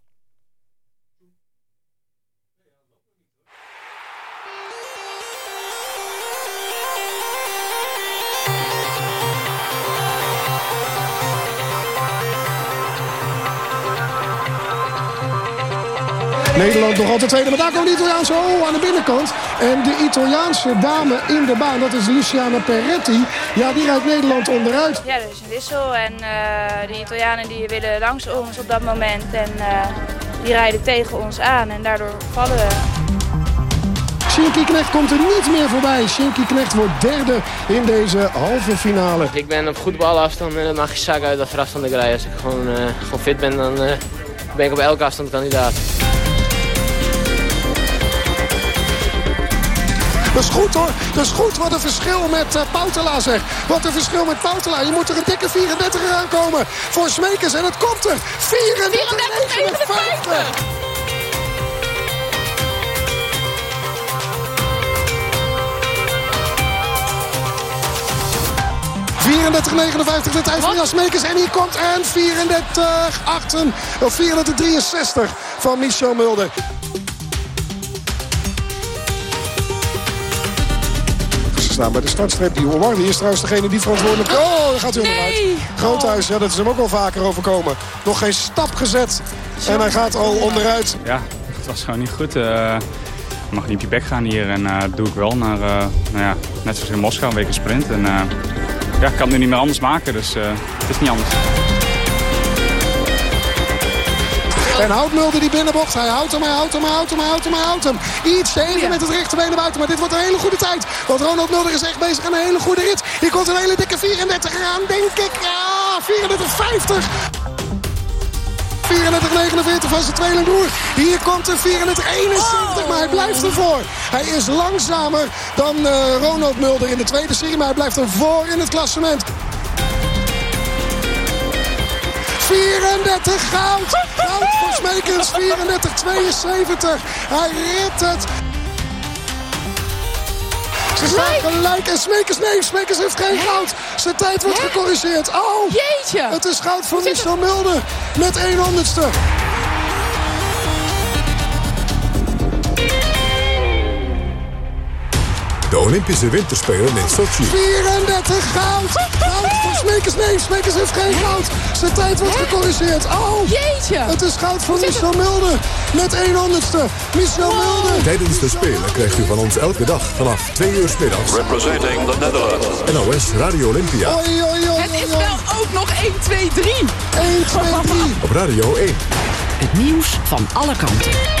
Nederland nog altijd tweede. Maar daar komt de Italiaanse oh, aan de binnenkant. En de Italiaanse dame in de baan, dat is Luciana Peretti. Ja, die rijdt Nederland onderuit. Ja, er is een wissel. En uh, de Italianen die willen langs ons op dat moment. En uh, die rijden tegen ons aan. En daardoor vallen we. Shinky Knecht komt er niet meer voorbij. Shinky Knecht wordt derde in deze halve finale. Ik ben op goed balafstand en dan mag je zaak uit dat afstand ik rij. Als ik gewoon, uh, gewoon fit ben, dan ben ik op elke afstand kandidaat. Dat is goed hoor. Dat is goed. Wat een verschil met uh, Poutela zeg. Wat een verschil met Poutela. Je moet er een dikke 34 aan komen voor Smekers. En het komt er. 34, 59. 34, 59 de tijd van Jan Smekers. En hier komt en 34, 8, of 34, 63 van Michel Mulder. Staan bij de startstreep. Die is trouwens degene die verantwoordelijk... Oh, daar gaat hij onderuit. Nee. Groothuis, ja, dat is hem ook wel vaker overkomen. Nog geen stap gezet. En hij gaat al onderuit. Ja, het was gewoon niet goed. Uh, ik mag niet op je bek gaan hier. En uh, dat doe ik wel naar, uh, nou ja, net zoals in Moskou, een week sprint. En ja, ik kan het nu niet meer anders maken, dus het is niet anders. En houdt Mulder die binnenbocht. Hij houdt hem, hij houdt hem, hij houdt hem, hij houdt hem, hij houdt hem. Iets te even met het rechterbeen naar buiten. Maar dit wordt een hele goede tijd. Want Ronald Mulder is echt bezig aan een hele goede rit. Hier komt een hele dikke 34 aan, denk ik. Ja, 34-50. 34-49 van zijn tweelingbroer. Hier komt de 34-71, maar hij blijft ervoor. Hij is langzamer dan uh, Ronald Mulder in de tweede serie, maar hij blijft ervoor in het klassement. 34 goud. Goud voor Smekens. 34, 72. Hij redt het. Ze staan gelijk en Smekens, nee, Smekens heeft geen goud. Zijn tijd wordt gecorrigeerd. Oh, jeetje. Het is goud voor Michel Mulder met 1 De Olympische Winterspelen in Sochi. 34 goud! Goud voor Smekers. Nee, Smekers heeft geen goud. Zijn tijd wordt gecorrigeerd. Oh, jeetje! Het is goud voor Michel Mulder. Met 1 honderdste. Michel Mulder. Tijdens de Spelen krijgt u van ons elke dag vanaf 2 uur s middags. Representing the Netherlands. NOS Radio Olympia. Oei, oei, Het is wel ook nog 1, 2, 3. 1, 2, 3. Op Radio 1. Het nieuws van alle kanten.